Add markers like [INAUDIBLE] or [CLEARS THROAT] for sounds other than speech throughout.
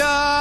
God.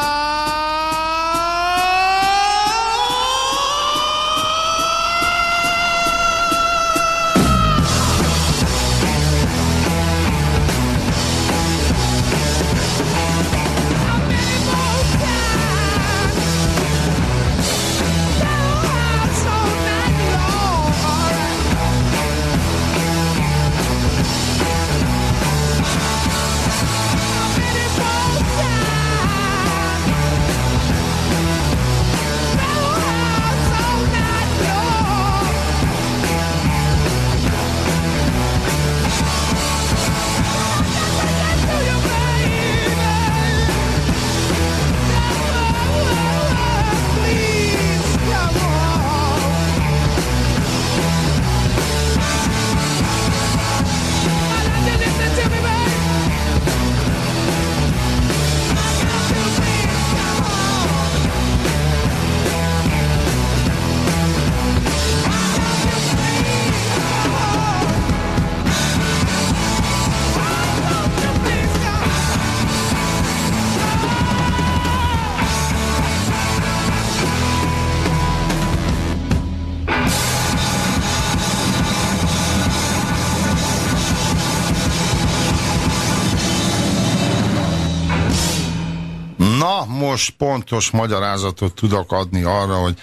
Most pontos magyarázatot tudok adni arra, hogy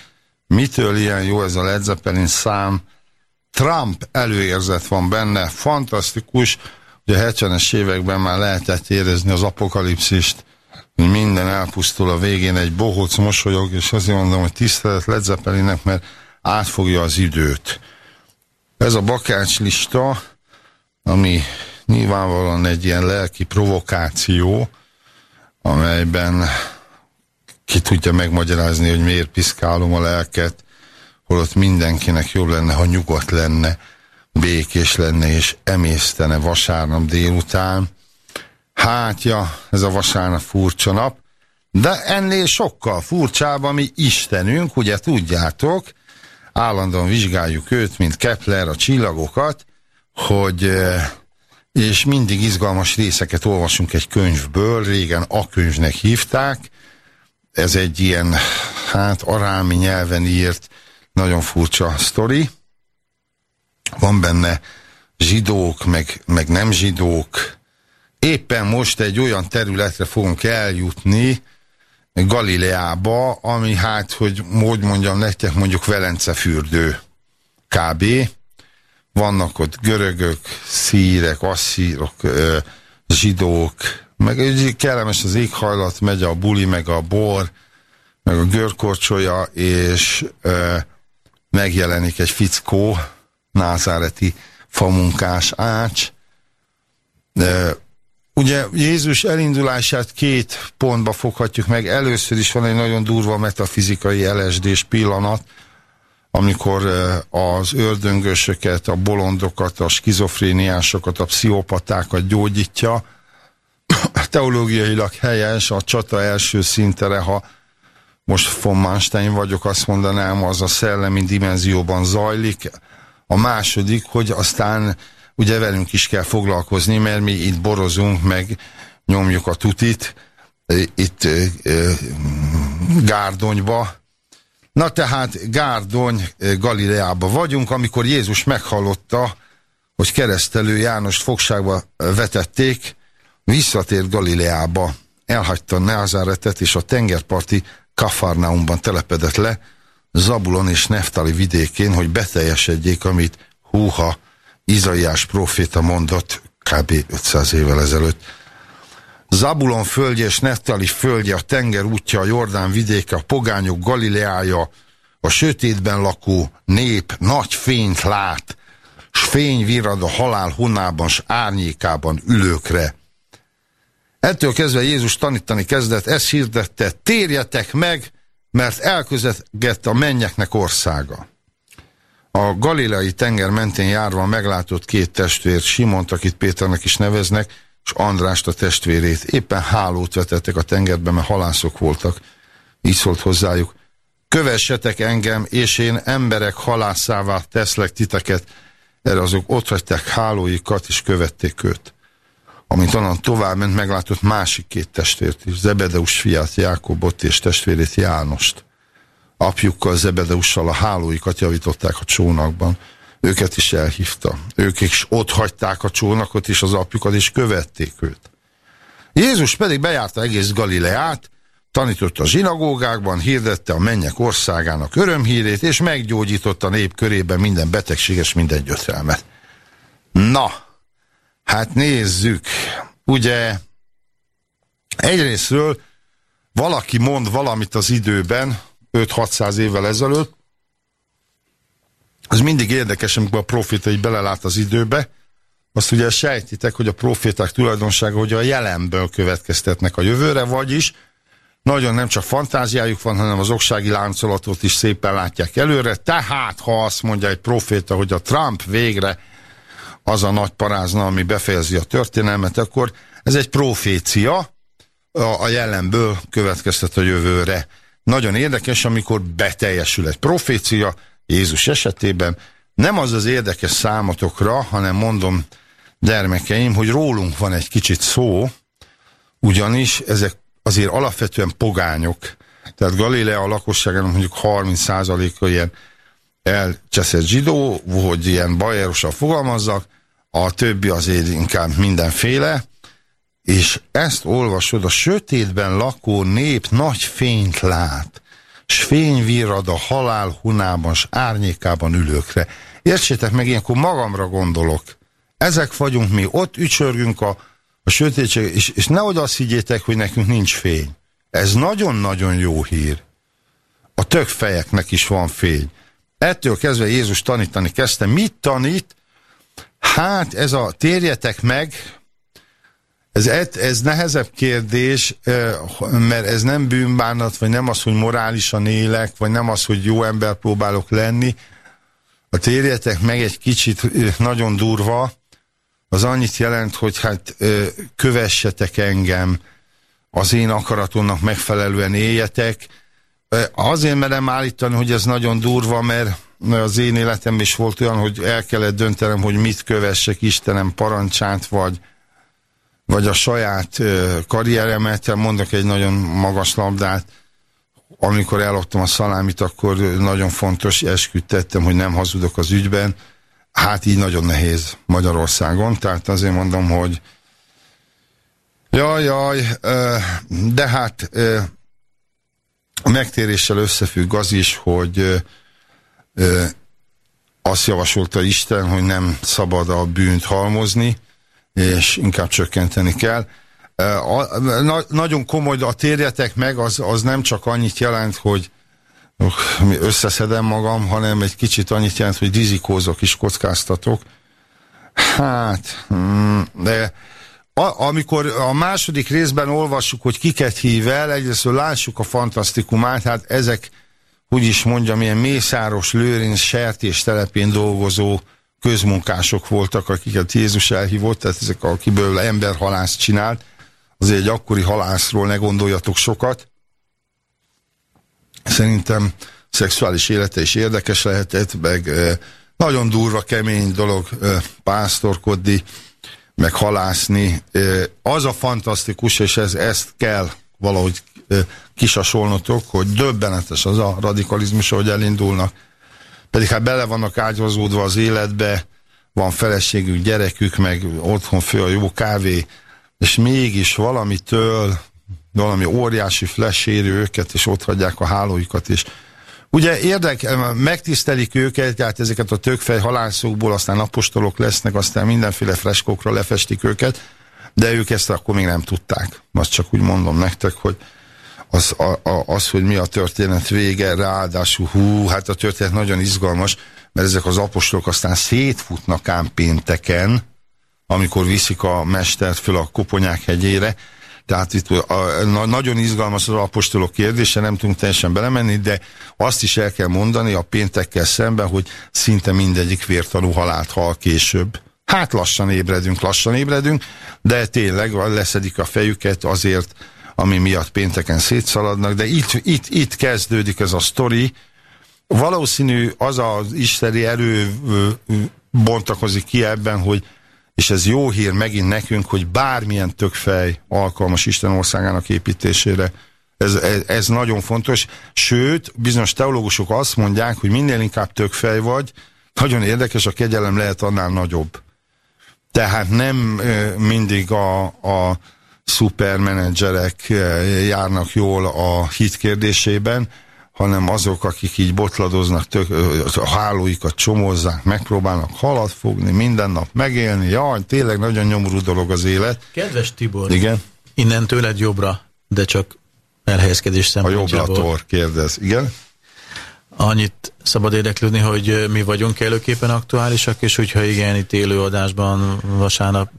mitől ilyen jó ez a Led Zeppelin szám. Trump előérzet van benne, fantasztikus, hogy a 70-es években már lehetett érezni az apokalipszist, hogy minden elpusztul a végén, egy bohóc mosolyog, és azért mondom, hogy tisztelet Led Zeppelinnek, mert átfogja az időt. Ez a bakács lista, ami nyilvánvalóan egy ilyen lelki provokáció, amelyben ki tudja megmagyarázni, hogy miért piszkálom a lelket, holott mindenkinek jobb lenne, ha nyugodt lenne, békés lenne és emésztene vasárnap délután. Hát ja, ez a vasárnap furcsa nap, de ennél sokkal furcsább a mi Istenünk, ugye tudjátok, állandóan vizsgáljuk őt, mint Kepler, a csillagokat, hogy eh, és mindig izgalmas részeket olvasunk egy könyvből, régen a könyvnek hívták, ez egy ilyen, hát arámi nyelven írt, nagyon furcsa sztori. Van benne zsidók, meg, meg nem zsidók. Éppen most egy olyan területre fogunk eljutni, Galileába, ami hát, hogy hogy mondjam nektek, mondjuk Velence fürdő kb. Vannak ott görögök, szírek, asszírok, zsidók, meg egy kellemes az éghajlat, megy a buli, meg a bor, meg a görkorcsolya, és ö, megjelenik egy fickó, názáreti famunkás ács. Ö, ugye Jézus elindulását két pontba foghatjuk meg. Először is van egy nagyon durva metafizikai elesdés pillanat, amikor az ördöngösöket, a bolondokat, a skizofréniásokat, a pszichopatákat gyógyítja, teológiailag helyes, a csata első szintere, ha most von Manstein vagyok, azt mondanám, az a szellemi dimenzióban zajlik. A második, hogy aztán ugye velünk is kell foglalkozni, mert mi itt borozunk, meg nyomjuk a tutit, itt Gárdonyba. Na tehát Gárdony Galileába vagyunk, amikor Jézus meghallotta, hogy keresztelő Jánost fogságba vetették, Visszatért Galileába, elhagyta Neazaretet és a tengerparti Kafarnaumban telepedett le, Zabulon és Neftali vidékén, hogy beteljesedjék, amit húha Izaiás proféta mondott kb. 500 évvel ezelőtt. Zabulon földje és Neftali földje, a tenger útja, a Jordán vidéke, a pogányok Galileája, a sötétben lakó nép nagy fényt lát, s fény virad a halál honában, s árnyékában ülőkre. Ettől kezdve Jézus tanítani kezdett, ezt hirdette, térjetek meg, mert elközegett a mennyeknek országa. A galileai tenger mentén járva meglátott két testvért, Simont, akit Péternek is neveznek, és Andrást a testvérét. Éppen hálót vetettek a tengerbe, mert halászok voltak. Így szólt hozzájuk. Kövessetek engem, és én emberek halászává teszlek titeket. Erre azok ott hagyták hálóikat, és követték őt. Amint onnan tovább ment, meglátott másik két testvért is, Zebedeus fiát, Jákobot és testvérét Jánost. Apjukkal, Zebedeussal a hálóikat javították a csónakban. Őket is elhívta. Ők is ott hagyták a csónakot és az apjukat, és követték őt. Jézus pedig bejárta egész Galileát, tanította a zsinagógákban, hirdette a mennyek országának örömhírét, és meggyógyította nép körében minden betegséges, minden gyötrelmet. Na, hát nézzük. Ugye egyrésztről valaki mond valamit az időben, 5-600 évvel ezelőtt, az mindig érdekes, amikor a proféta így belelát az időbe, azt ugye sejtitek, hogy a proféták tulajdonsága, hogy a jelenből következtetnek a jövőre, vagyis nagyon nem csak fantáziájuk van, hanem az oksági láncolatot is szépen látják előre. Tehát, ha azt mondja egy proféta, hogy a Trump végre az a nagy parázna, ami befejezi a történelmet, akkor ez egy profécia, a jelenből következtet a jövőre. Nagyon érdekes, amikor beteljesül egy profécia, Jézus esetében, nem az az érdekes számotokra, hanem mondom, gyermekeim, hogy rólunk van egy kicsit szó, ugyanis ezek azért alapvetően pogányok. Tehát Galilea lakosságának mondjuk 30%-a ilyen elcseszett zsidó, hogy ilyen bajerosan fogalmazzak, a többi azért inkább mindenféle, és ezt olvasod, a sötétben lakó nép nagy fényt lát, s fény virrad a halál hunában, s árnyékában ülőkre. Értsétek meg, ilyenkor magamra gondolok. Ezek vagyunk mi, ott ücsörgünk a, a sötétség, és, és nehogy azt higgyétek, hogy nekünk nincs fény. Ez nagyon-nagyon jó hír. A tök fejeknek is van fény. Ettől kezdve Jézus tanítani kezdte. Mit tanít? Hát ez a térjetek meg, ez, ez nehezebb kérdés, mert ez nem bűnbánat, vagy nem az, hogy morálisan élek, vagy nem az, hogy jó ember próbálok lenni. A térjetek meg egy kicsit nagyon durva, az annyit jelent, hogy hát kövessetek engem, az én akaratomnak megfelelően éljetek. Azért merem állítani, hogy ez nagyon durva, mert az én életem is volt olyan, hogy el kellett döntenem, hogy mit kövessek Istenem parancsát, vagy, vagy a saját karrieremet. Mondok egy nagyon magas labdát. Amikor elloptam a szalámit, akkor nagyon fontos esküdtettem, hogy nem hazudok az ügyben Hát így nagyon nehéz Magyarországon, tehát azért mondom, hogy jaj, jaj, de hát a megtéréssel összefügg az is, hogy azt javasolta Isten, hogy nem szabad a bűnt halmozni, és inkább csökkenteni kell. A, na, nagyon komoly, a térjetek meg, az, az nem csak annyit jelent, hogy összeszedem magam, hanem egy kicsit annyit jelent, hogy rizikózok is, kockáztatok. Hát, mm, de a, amikor a második részben olvassuk, hogy kiket hív el, egyrészt lássuk a fantasztikumát, hát ezek, hogy is mondjam, ilyen Mészáros, Lőrinc, Sertés telepén dolgozó közmunkások voltak, akiket Jézus elhívott, tehát ezek, akiből emberhalász csinált. Azért egy akkori halászról ne gondoljatok sokat. Szerintem szexuális élete is érdekes lehetett, meg nagyon durva, kemény dolog pásztorkodni, meg halászni. Az a fantasztikus, és ez, ezt kell valahogy kisasolnotok, hogy döbbenetes az a radikalizmus, ahogy elindulnak. Pedig hát bele vannak ágyazódva az életbe, van feleségük, gyerekük, meg otthon fő a jó kávé, és mégis valamitől valami óriási flash éri őket, és ott hagyják a hálóikat, és ugye érdek, megtisztelik őket, tehát ezeket a tökfej halászokból aztán apostolok lesznek, aztán mindenféle freskókra lefestik őket, de ők ezt akkor még nem tudták. Azt csak úgy mondom nektek, hogy az, a, a, az, hogy mi a történet vége, ráadásul hú, hát a történet nagyon izgalmas, mert ezek az apostolok aztán szétfutnak ám pénteken, amikor viszik a mestert föl a Koponyák hegyére, tehát itt a, a, nagyon izgalmas az apostolok kérdése, nem tudunk teljesen belemenni, de azt is el kell mondani a péntekkel szemben, hogy szinte mindegyik vértanú halált hal később. Hát lassan ébredünk, lassan ébredünk, de tényleg leszedik a fejüket azért, ami miatt pénteken szétszaladnak, de itt, itt, itt kezdődik ez a sztori. Valószínű az az isteni erő bontakozik ki ebben, hogy és ez jó hír megint nekünk, hogy bármilyen tökfej alkalmas Isten országának építésére. Ez, ez, ez nagyon fontos. Sőt, bizonyos teológusok azt mondják, hogy minél inkább tökfej vagy, nagyon érdekes, a kegyelem lehet annál nagyobb. Tehát nem mindig a, a szupermenedzserek járnak jól a hit kérdésében, hanem azok, akik így botladoznak, tök, a hálóikat csomozzák, megpróbálnak halat fogni, minden nap megélni. Jaj, tényleg nagyon nyomorú dolog az élet. Kedves Tibor, Igen? innen tőled jobbra, de csak elhelyezkedés szempontjából. A jobbra kérdez, igen? Annyit szabad érdeklődni, hogy mi vagyunk előképpen aktuálisak, és hogyha igen, itt élő adásban vasárnap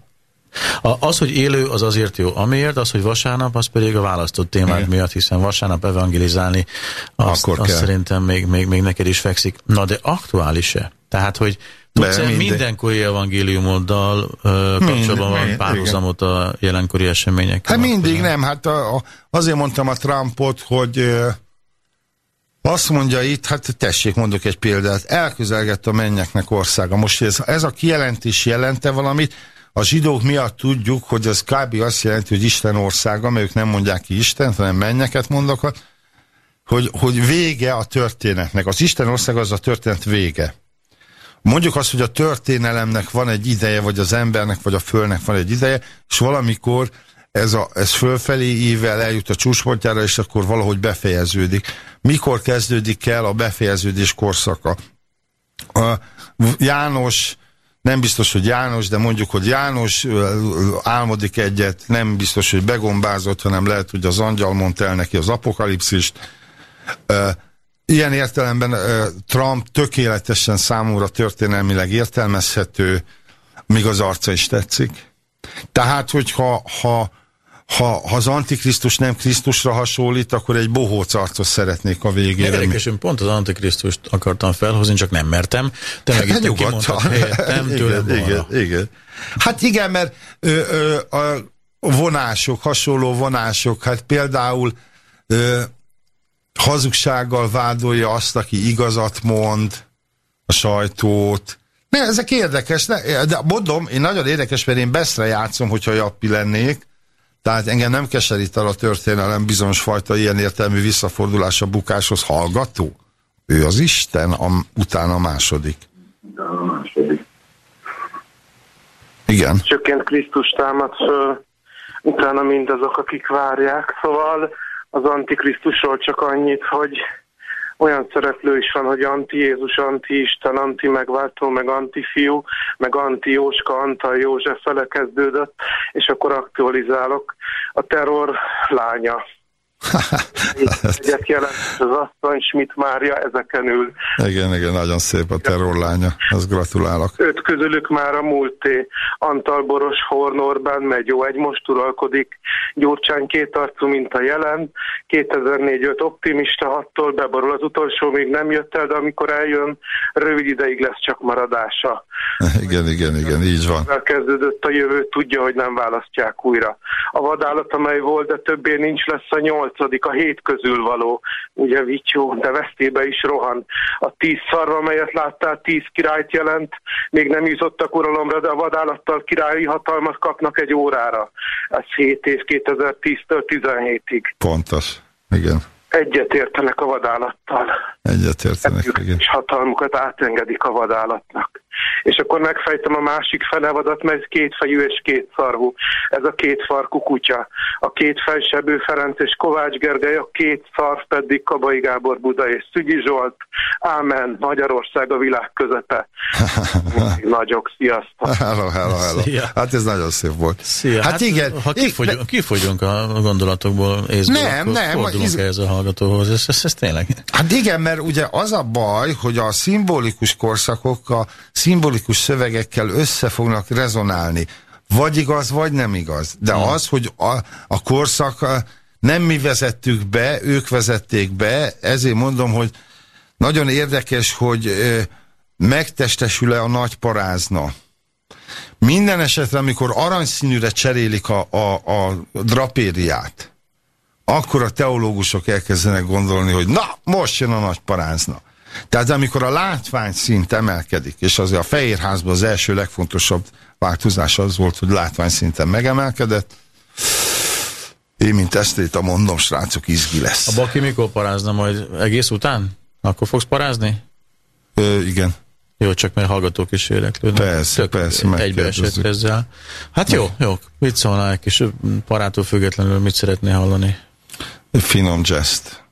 a, az, hogy élő, az azért jó. Amiért, az, hogy vasárnap, az pedig a választott témák Igen. miatt, hiszen vasárnap evangelizálni, azt, Akkor azt szerintem még, még, még neked is fekszik. Na, de aktuális-e? Tehát, hogy tudsz minden. mindenkori evangéliumoddal kapcsolatban van párhuzamot a jelenkori eseményekkel? Hát mindig nem. Hát a, a, azért mondtam a Trumpot, hogy azt mondja itt, hát tessék, mondok egy példát, elközelgett a mennyeknek országa. Most ez, ez a kijelentés jelente valamit, a zsidók miatt tudjuk, hogy ez kb. azt jelenti, hogy Isten országa, mert ők nem mondják ki Isten, hanem mennyeket mondok, hogy, hogy vége a történetnek. Az Isten országa az a történet vége. Mondjuk azt, hogy a történelemnek van egy ideje, vagy az embernek, vagy a fölnek van egy ideje, és valamikor ez, a, ez fölfelé ível eljut a csúcspontjára, és akkor valahogy befejeződik. Mikor kezdődik el a befejeződés korszaka? A János nem biztos, hogy János, de mondjuk, hogy János álmodik egyet, nem biztos, hogy begombázott, hanem lehet, hogy az angyal mondta el neki az apokalipszist. Ilyen értelemben Trump tökéletesen számomra történelmileg értelmezhető, míg az arca is tetszik. Tehát, hogyha ha ha, ha az Antikrisztus nem Krisztusra hasonlít, akkor egy bohóc arcot szeretnék a végére. Érdekes, én pont az Antikrisztust akartam felhozni, csak nem mertem. Te meg itt kimondtad helyettem igen, igen, igen. Hát igen, mert ö, ö, a vonások, hasonló vonások, hát például ö, hazugsággal vádolja azt, aki igazat mond, a sajtót. Ne, ezek érdekes, ne, de mondom, én nagyon érdekes, mert én Beszre játszom, hogyha Jappi lennék, tehát engem nem keserít el a történelem bizonyos fajta ilyen értelmű visszafordulás a bukáshoz hallgató. Ő az Isten, a, utána a második. Utána a második. Igen. Csökkent Krisztus támad föl, utána mindazok, akik várják. Szóval az Antikrisztusról csak annyit, hogy olyan szereplő is van, hogy anti-Jézus, anti-Isten, anti-megváltó, meg anti-fiú, meg anti-Jóska, Antal József fele és akkor aktualizálok. A terror lánya Egyet [LAUGHS] jelent az asszony, Schmidt Mária ezeken ül. Igen, igen, nagyon szép a terrorlánya, azt gratulálok. Öt közülük már a múlté. Antal Boros, Horn Orbán, Megyó egy most uralkodik. Gyurcsány két arcú, mint a jelen. 2004-5 optimista hattól beborul az utolsó, még nem jött el, de amikor eljön, rövid ideig lesz csak maradása. [LAUGHS] Igen, igen, igen, így van. Elkezdődött a jövő, tudja, hogy nem választják újra. A vadállat, amely volt, de többé nincs lesz a nyolc nyolcadik, a hét közül való, ugye Vityó, de vesztébe is rohan. A tíz szarva, amelyet láttál, tíz királyt jelent, még nem jutottak uralomra, de a vadállattal királyi hatalmat kapnak egy órára. Ez 7 év 2010-től 17-ig. Pontos, igen. Egyet értenek a vadállattal. Egyet értenek, igen. És hatalmukat átengedik a vadállatnak és akkor megfejtem a másik felevadat, mert ez kétfejű és két szarvú. Ez a két farkú kutya. A két fejsebő Ferenc és Kovács Gergely, a két szarv pedig Kabai Gábor Buda és Szügyi Zsolt. Ámen, Magyarország a világ közepe. [LAUGHS] Nagyok, sziasztok! Hello, hello, hello. Szia. Hát ez nagyon szép volt. Szia. Hát, hát igen. Ha kifogyunk, kifogyunk a gondolatokból észből, nem, nem, fordulunk iz... ehhez a hallgatóhoz. Ez, ez, ez tényleg. Hát igen, mert ugye az a baj, hogy a szimbolikus korszakok a szimbolikus szövegekkel össze fognak rezonálni. Vagy igaz, vagy nem igaz. De hmm. az, hogy a, a korszak nem mi vezettük be, ők vezették be, ezért mondom, hogy nagyon érdekes, hogy ö, megtestesül-e a nagy parázna. Minden esetre, amikor aranyszínűre cserélik a, a, a drapériát, akkor a teológusok elkezdenek gondolni, hogy na, most jön a nagy parázna. Tehát amikor a látvány szint emelkedik, és azért a Fehérházban az első legfontosabb változás az volt, hogy látvány szinten megemelkedett, én, mint esztéta mondom, srácok, izgi lesz. A Baki mikor parázna majd? Egész után? Akkor fogsz parázni? Ö, igen. Jó, csak mert hallgatók is érdeklődnek. Persze, Tök persze. Egybeesett ezzel. Hát jó, jó. Mit szólnál egy kis parától függetlenül, mit szeretné hallani? Finom jest.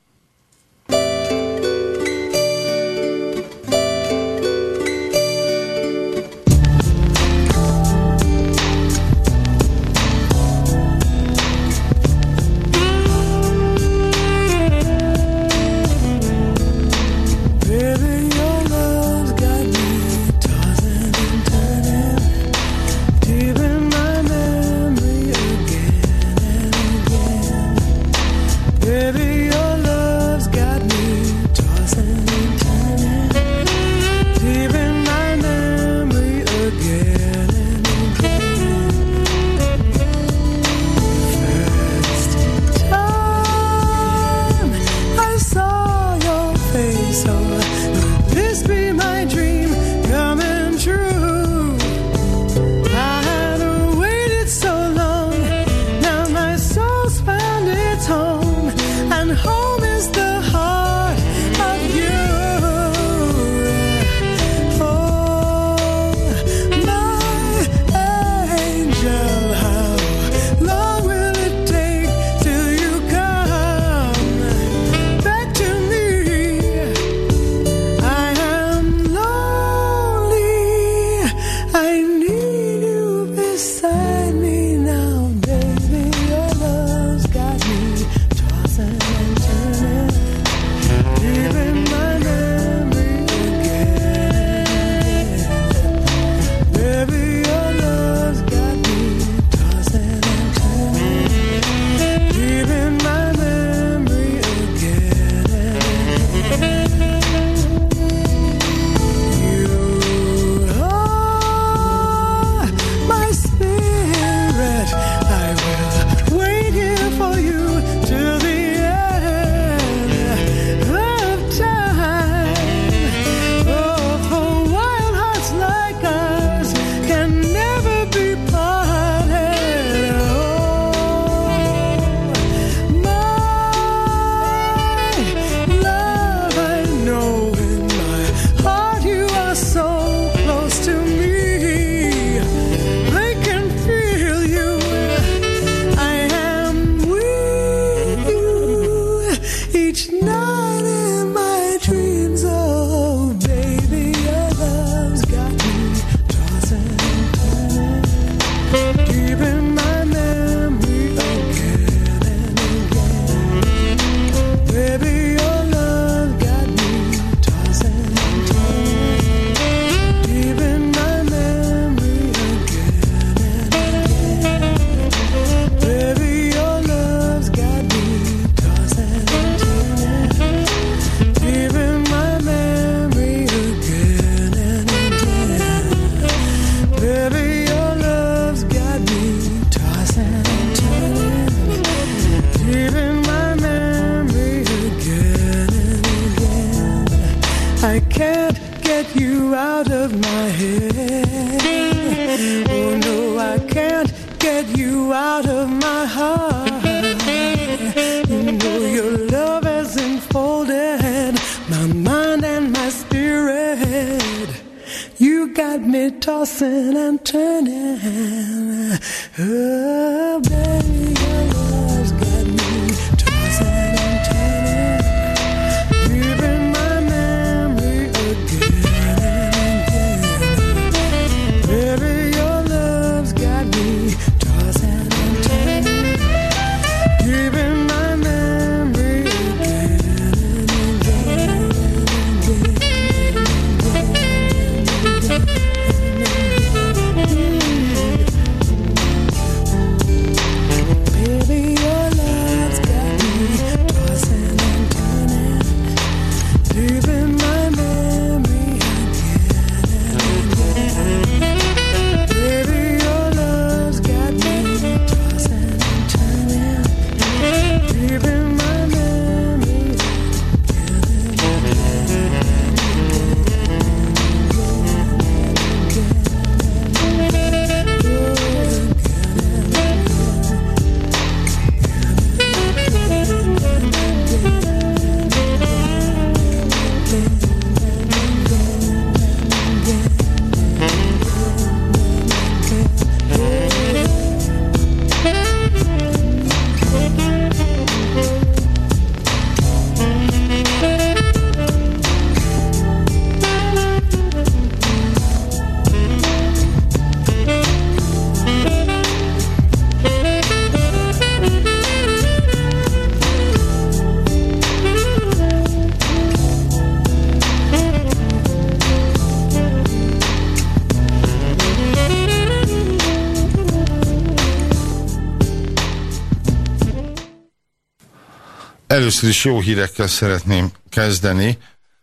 Először is jó hírekkel szeretném kezdeni.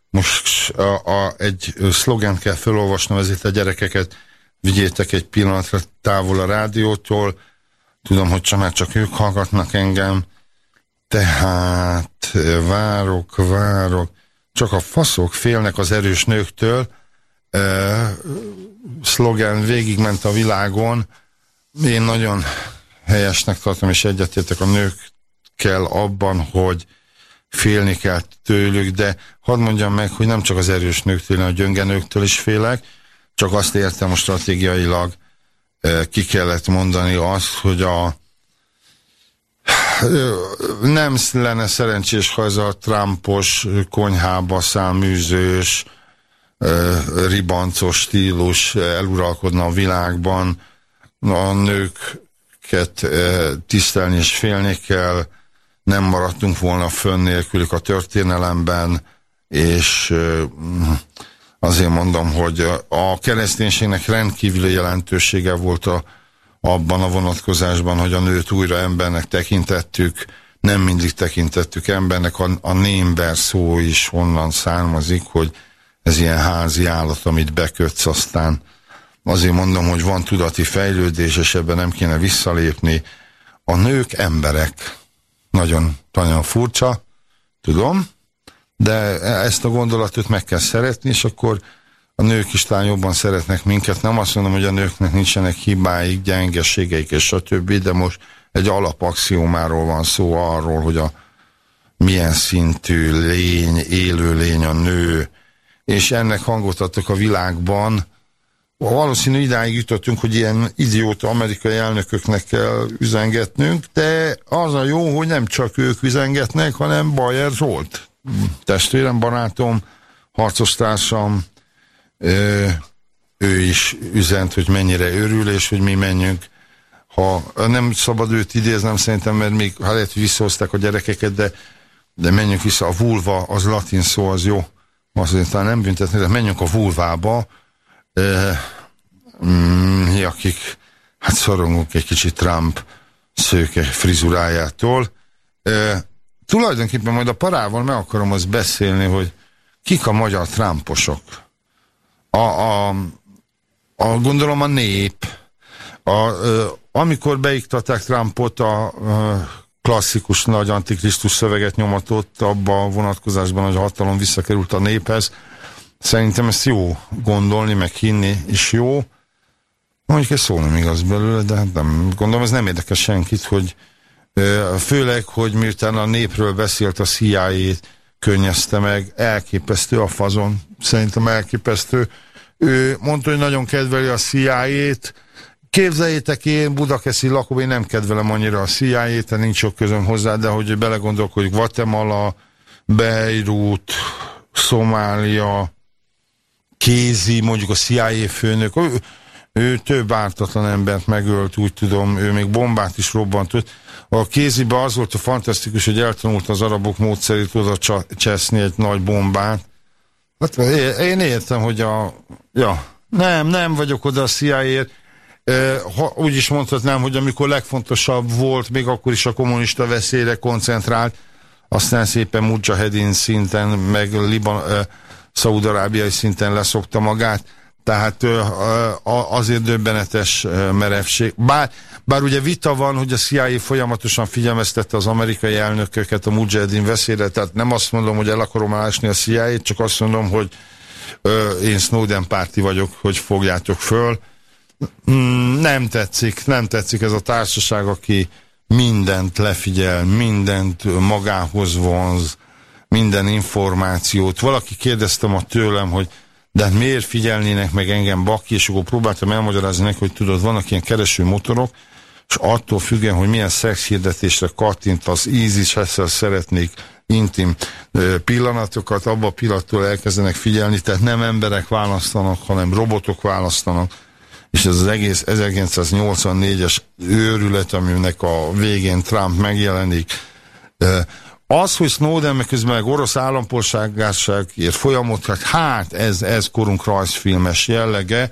Most a, a, egy szlogent kell felolvasnom, ezért a gyerekeket vigyétek egy pillanatra távol a rádiótól. Tudom, hogy csak már csak ők hallgatnak engem. Tehát várok, várok. Csak a faszok félnek az erős nőktől. E, szlogen végigment a világon. Én nagyon helyesnek tartom, és egyetértek a nőkkel abban, hogy félni kell tőlük, de hadd mondjam meg, hogy nem csak az erős nőktől, hanem a gyönge nőktől is félek, csak azt értem a stratégiailag ki kellett mondani azt, hogy a nem lenne szerencsés, ha ez a Trumpos konyhába száműzős, ribancos stílus eluralkodna a világban. A nőket tisztelni és félni kell, nem maradtunk volna fönn nélkülük a történelemben, és azért mondom, hogy a kereszténységnek rendkívüli jelentősége volt a, abban a vonatkozásban, hogy a nőt újra embernek tekintettük, nem mindig tekintettük embernek, a, a némber szó is onnan származik, hogy ez ilyen házi állat, amit bekötsz, aztán azért mondom, hogy van tudati fejlődés, és ebben nem kéne visszalépni. A nők emberek, nagyon, nagyon furcsa, tudom, de ezt a gondolatot meg kell szeretni, és akkor a nők is talán jobban szeretnek minket. Nem azt mondom, hogy a nőknek nincsenek hibáik, gyengeségeik és stb., de most egy alapaxiómáról van szó arról, hogy a milyen szintű lény, élő lény a nő, és ennek hangot adtak a világban, valószínű idáig jutottunk, hogy ilyen idióta amerikai elnököknek kell üzengetnünk, de az a jó, hogy nem csak ők üzengetnek, hanem Bayer Zsolt, testvérem, barátom, harcostársam, ő is üzent, hogy mennyire örül, és hogy mi menjünk. Ha nem szabad őt idéznem szerintem, mert még ha lehet, hogy visszahozták a gyerekeket, de, de menjünk vissza. A vulva, az latin szó, az jó. Azt talán nem büntetni, de menjünk a vulvába, mi, akik hát szorongunk egy kicsit Trump szőke frizurájától. E, tulajdonképpen majd a parával meg akarom azt beszélni, hogy kik a magyar Trumposok. A, a, a gondolom a nép. A, a, amikor beiktatták Trumpot a, a klasszikus nagy antikrisztus szöveget nyomatott abba a vonatkozásban, hogy a hatalom visszakerült a néphez, Szerintem ezt jó gondolni, meg hinni is jó. Mondjuk ez szó nem igaz belőle, de hát nem, gondolom ez nem érdekel senkit, hogy főleg, hogy miután a népről beszélt a cia könnyezte meg, elképesztő a fazon, szerintem elképesztő. Ő mondta, hogy nagyon kedveli a CIA-t, Képzeljétek, én Budakeszi lakom, én nem kedvelem annyira a CIA-t, nincs sok közöm hozzá, de hogy belegondolok, hogy Guatemala, Beirut, Szomália, Kézi, mondjuk a CIA főnök, ő, ő több ártatlan embert megölt, úgy tudom, ő még bombát is robbantott. A kéziben az volt a fantasztikus, hogy eltanult az arabok módszerét oda cseszni egy nagy bombát. Hát én értem, hogy a... Ja, nem, nem vagyok oda a CIA-ért. Ha, úgy is mondhatnám, hogy amikor legfontosabb volt, még akkor is a kommunista veszélyre koncentrált, aztán szépen Mujahedin szinten, meg Liban, szaudarábiai szinten leszokta magát, tehát azért döbbenetes merevség. Bár, bár ugye vita van, hogy a CIA folyamatosan figyelmeztette az amerikai elnököket a Mujahedin veszélyre, tehát nem azt mondom, hogy el akarom ásni a CIA-t, csak azt mondom, hogy én Snowden párti vagyok, hogy fogjátok föl. Mm, nem tetszik, nem tetszik ez a társaság, aki mindent lefigyel, mindent magához vonz, minden információt. Valaki kérdezte ma tőlem, hogy de hát miért figyelnének meg engem Baki, és akkor próbáltam elmagyarázni neki, hogy tudod, vannak ilyen kereső motorok, és attól függően, hogy milyen szexhirdetésre kattint az ízis, ezzel szeretnék intim pillanatokat, abba a pillanattól elkezdenek figyelni, tehát nem emberek választanak, hanem robotok választanak, és ez az egész 1984-es őrület, aminek a végén Trump megjelenik, az, hogy Snowden meg közben meg orosz állampolságárságért folyamot, hát, ez, ez korunk rajzfilmes jellege,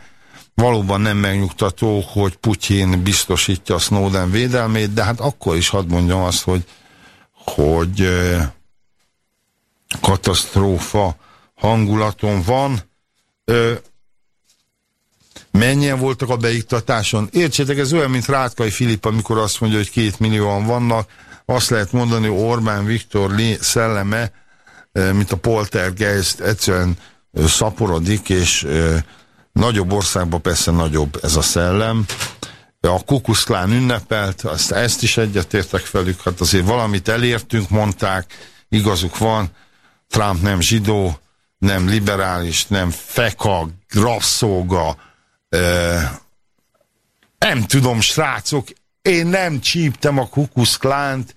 valóban nem megnyugtató, hogy Putyin biztosítja a Snowden védelmét, de hát akkor is hadd mondjam azt, hogy, hogy katasztrófa hangulaton van. Mennyien voltak a beiktatáson? Értsétek, ez olyan, mint Rátkai Filip, amikor azt mondja, hogy két millióan vannak. Azt lehet mondani, hogy Orbán Viktor szelleme, mint a poltergeist, egyszerűen szaporodik, és nagyobb országban persze nagyobb ez a szellem. A kukuszklán ünnepelt, azt, ezt is egyetértek velük, hát azért valamit elértünk, mondták, igazuk van, Trump nem zsidó, nem liberális, nem feka, rabszolga, nem tudom, srácok, én nem csíptem a kukuszklánt,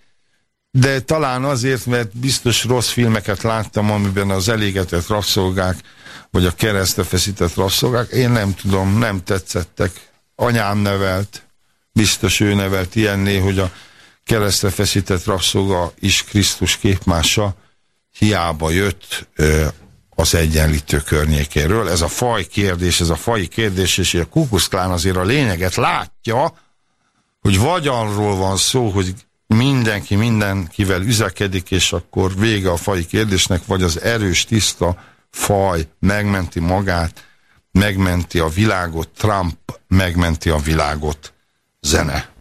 de talán azért, mert biztos rossz filmeket láttam, amiben az elégetett rabszolgák, vagy a keresztre feszített rabszolgák, én nem tudom, nem tetszettek. Anyám nevelt, biztos ő nevelt ilyenné, hogy a keresztre feszített rabszolga is Krisztus képmása hiába jött ö, az egyenlítő környékéről. Ez a faj kérdés, ez a fai kérdés, és a kukuszklán azért a lényeget látja, hogy vagy arról van szó, hogy mindenki mindenkivel üzekedik, és akkor vége a fai kérdésnek, vagy az erős, tiszta faj megmenti magát, megmenti a világot, Trump megmenti a világot, zene.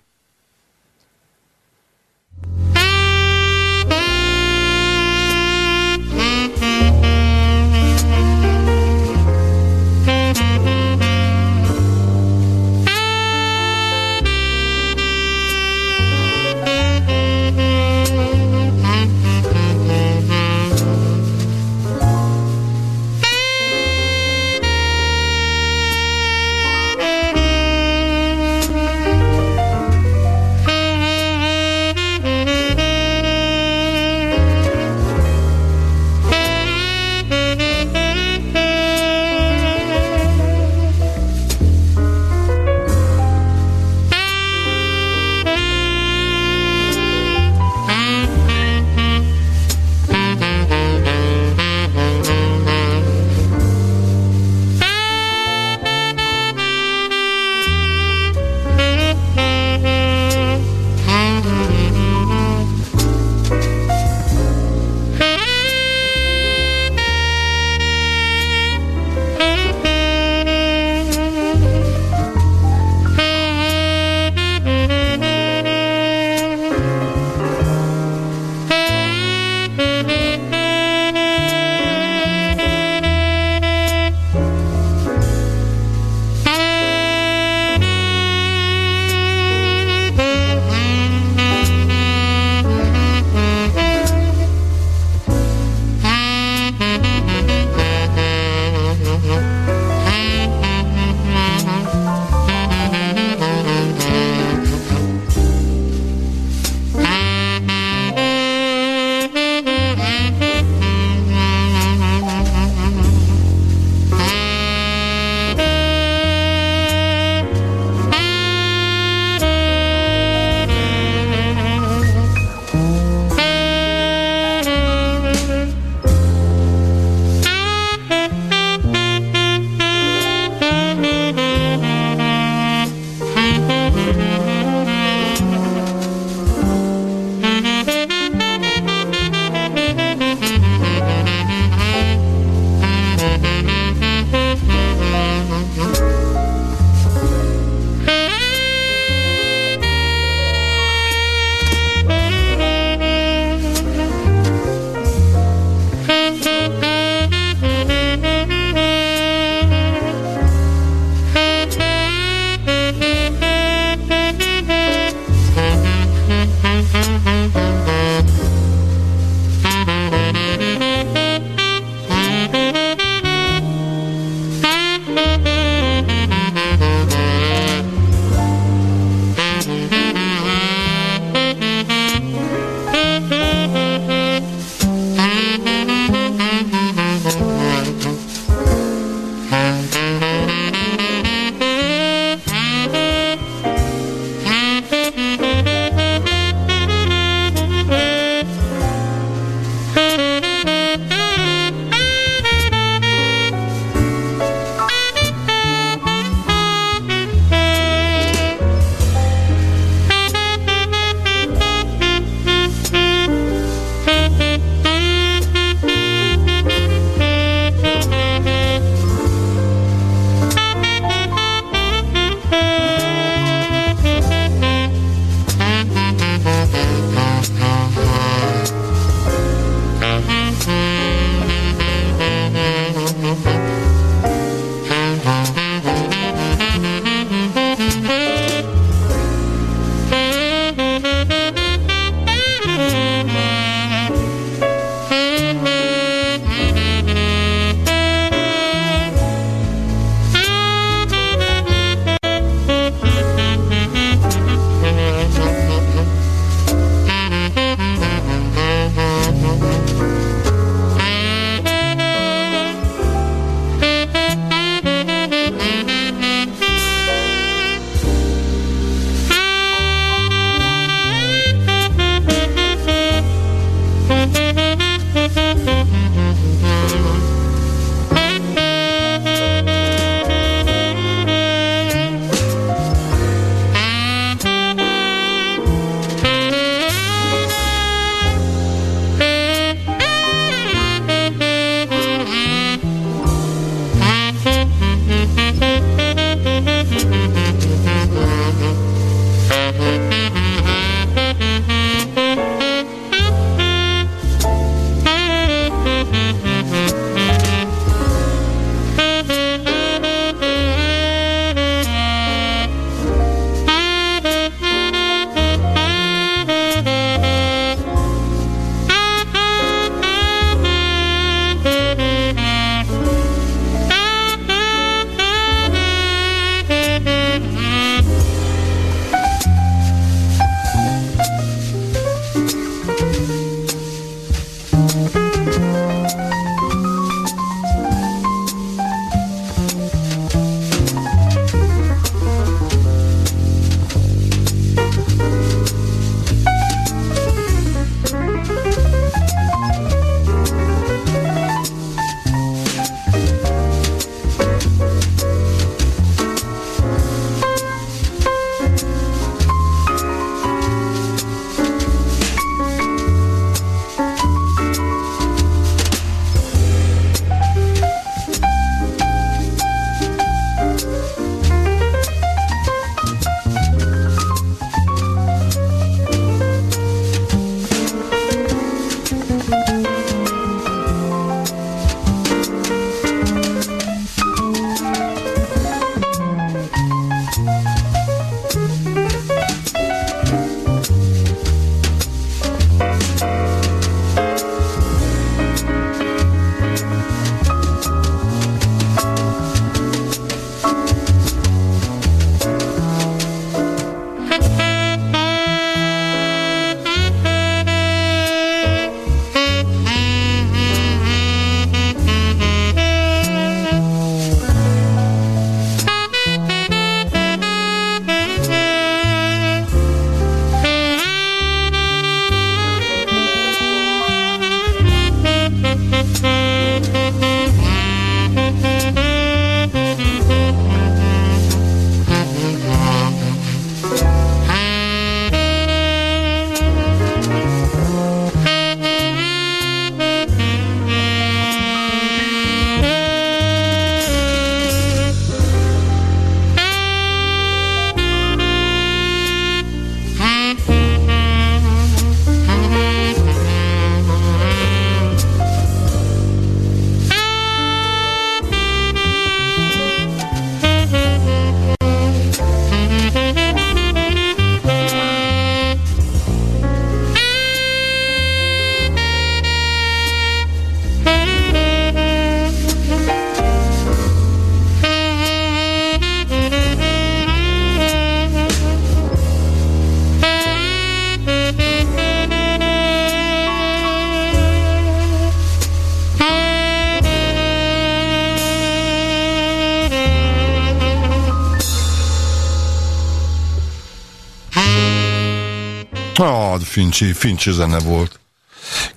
Fincsi, Fincsi zene volt.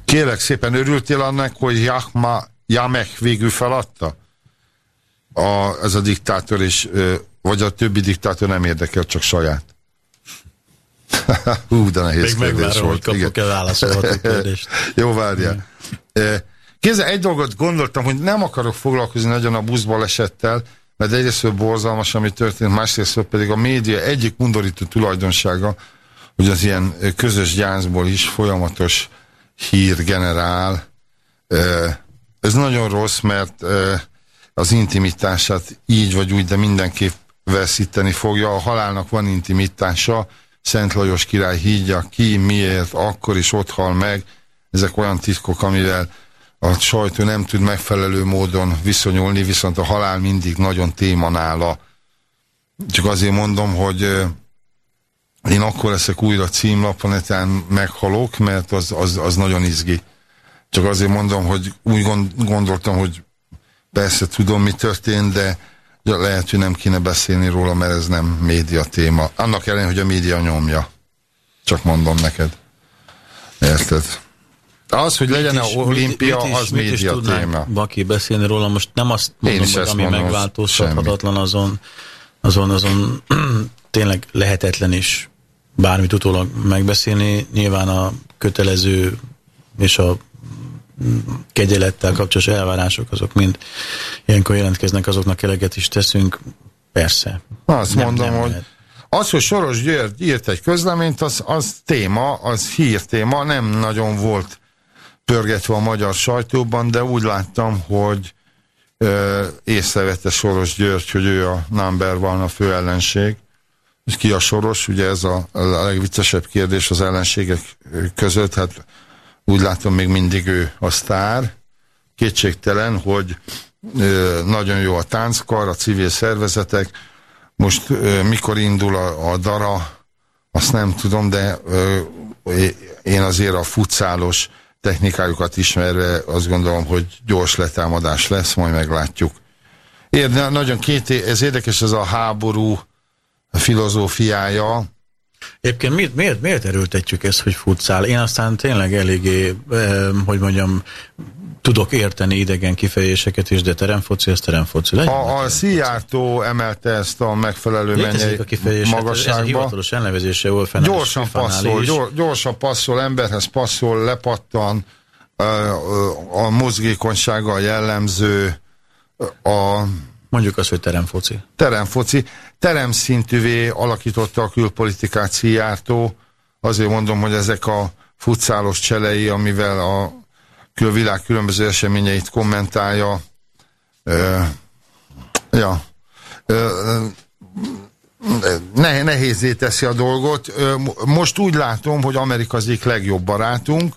Kérlek szépen, örültél annak, hogy Jahma, Jamek végül feladta? A, ez a diktátor, és, vagy a többi diktátor nem érdekel, csak saját. [LAUGHS] Hú, de nehéz Még kérdés volt. hogy kapok-e válaszolható [LAUGHS] kérdést. Jó, várjál. Kézzel egy dolgot gondoltam, hogy nem akarok foglalkozni nagyon a buszbalesettel, mert egyrészt borzalmas, ami történt, másrészt pedig a média egyik undorító tulajdonsága, hogy az ilyen közös gyászból is folyamatos hír generál. Ez nagyon rossz, mert az intimitását így vagy úgy, de mindenképp veszíteni fogja. A halálnak van intimitása, Szent Lajos király hídja, ki, miért, akkor is ott hal meg. Ezek olyan titkok, amivel a sajtó nem tud megfelelő módon viszonyulni, viszont a halál mindig nagyon téma nála. Csak azért mondom, hogy én akkor leszek újra címlapon, etán meghalok, mert az, az, az nagyon izgi. Csak azért mondom, hogy úgy gondoltam, hogy persze tudom, mi történt, de lehet, hogy nem kéne beszélni róla, mert ez nem média téma. Annak ellenére, hogy a média nyomja. Csak mondom neked. Érted? Az, hogy legyen a olimpia, mit is, az mit média is téma. Baki beszélni róla, most nem azt mondom, hogy ami mondom, megváltoztathatatlan azon, azon, azon [CLEARS THROAT] tényleg lehetetlen is bármit utólag megbeszélni. Nyilván a kötelező és a kegyelettel kapcsolatos elvárások, azok mind ilyenkor jelentkeznek, azoknak eleget is teszünk. Persze. Azt nem, mondom, nem hogy lehet. az, hogy Soros György írt egy közleményt, az, az téma, az hírtéma, nem nagyon volt pörgetve a magyar sajtóban, de úgy láttam, hogy ö, észrevette Soros György, hogy ő a number van a fő ellenség. Ki a Soros? Ugye ez a, a legviccesebb kérdés az ellenségek között. Hát úgy látom még mindig ő a sztár. Kétségtelen, hogy ö, nagyon jó a tánckar, a civil szervezetek. Most ö, mikor indul a, a dara, azt nem tudom, de ö, én azért a futszálos technikájukat ismerve azt gondolom, hogy gyors letámadás lesz, majd meglátjuk. Érde, nagyon két, ez érdekes ez a háború filozófiája. Egyébként miért, miért, miért erőltetjük ezt, hogy futszál? Én aztán tényleg eléggé, eh, hogy mondjam, tudok érteni idegen kifejezéseket is, de teremfoci, ez teremfoci. Legyen a, a Szijjártó emelte ezt a megfelelő mennyei magasságba. Ez a hivatalos elnevezése volt fenn. Gyorsan passzol, gyors, gyorsan passzol, emberhez passzol, lepattan, a, a mozgékonysága jellemző, a Mondjuk azt, hogy teremfoci. Teremfoci. Teremszintűvé alakította a külpolitikát Szijjártó. Azért mondom, hogy ezek a futszálos cselei, amivel a külvilág különböző eseményeit kommentálja. Ö, ja. Ö, ne, nehézé teszi a dolgot. Most úgy látom, hogy Amerika az egyik legjobb barátunk.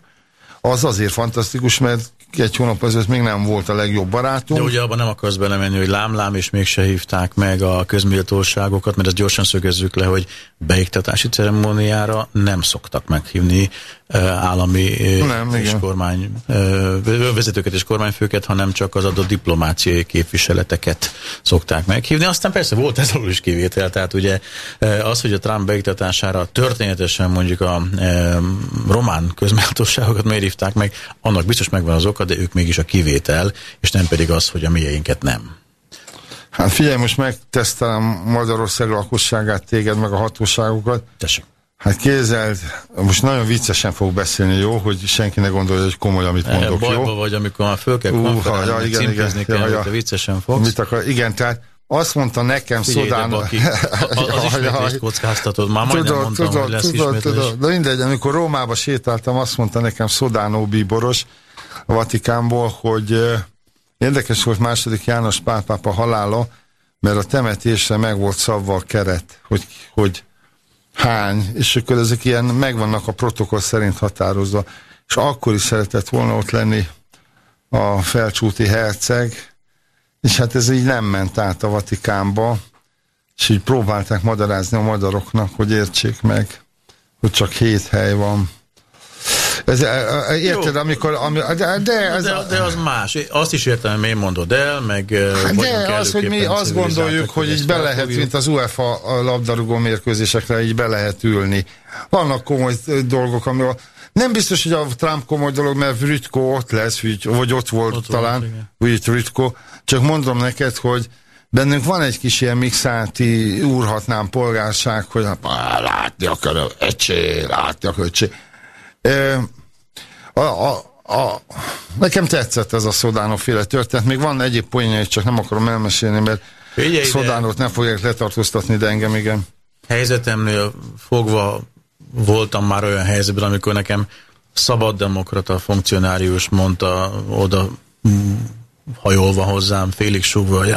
Az azért fantasztikus, mert egy hónap ezelőtt még nem volt a legjobb barátunk. De ugye abban nem akarsz belemenni, hogy lámlám, és mégse hívták meg a közméltóságokat, mert ezt gyorsan szögezzük le, hogy beiktatási ceremóniára nem szoktak meghívni állami nem, és igen. kormány vezetőket és kormányfőket, hanem csak az adott diplomáciai képviseleteket szokták meghívni. Aztán persze volt ez alul is kivétel, tehát ugye az, hogy a Trump beiktatására történetesen mondjuk a román közméltóságokat miért hívták meg, annak biztos megvan az oka, de ők mégis a kivétel, és nem pedig az, hogy a miénket nem. Hát figyelj, most megtesztelem Magyarország lakosságát, téged, meg a hatóságokat. Tessék. Hát képzeld, most nagyon viccesen fog beszélni, jó, hogy senki ne gondolja, hogy komoly, amit mondok, Bajba jó? vagy, amikor már föl kell uh, ja, igen, igen, kell, ja, ja. viccesen fogsz. Mit akar, igen, tehát azt mondta nekem Figyelj, Szodán... Baki, [LAUGHS] az ismétlést kockáztatod, már majdnem tudod, mondtam, tudod, hogy lesz tudod, tudod, De mindegy, amikor Rómába sétáltam, azt mondta nekem Szodánó Bíboros a Vatikánból, hogy érdekes volt második János Pálpápa halála, mert a temetésre meg volt szabva a keret, hogy, hogy hány, és akkor ezek ilyen megvannak a protokoll szerint határozva, és akkor is szeretett volna ott lenni a felcsúti herceg, és hát ez így nem ment át a Vatikánba, és így próbálták madarázni a madaroknak, hogy értsék meg, hogy csak hét hely van. Ez, érted, Jó. amikor... Ami, de, de, ez de, de az más. Azt is értem, hogy miért mondod el, meg... Hát de az, hogy mi azt gondoljuk, hogy így be lehet, mint az UEFA labdarúgó mérkőzésekre, így be lehet ülni. Vannak komoly dolgok, ami nem biztos, hogy a Trump komoly dolog, mert Rütko ott lesz, vagy ott volt ott talán, vagy Rütko. Csak mondom neked, hogy bennünk van egy kis ilyen mixáti úrhatnám polgárság, hogy látni akarom, ecsé, látni akarom, ecsé. A, a, a, nekem tetszett ez a Szodánoféle történet. Még van egyéb poénja, csak nem akarom elmesélni, mert Figyelj, Szodánot nem fogják letartóztatni, de engem igen. Helyzetemnél fogva voltam már olyan helyzetben, amikor nekem szabaddemokrata funkcionárius mondta oda hajolva hozzám, félig súgva, hogy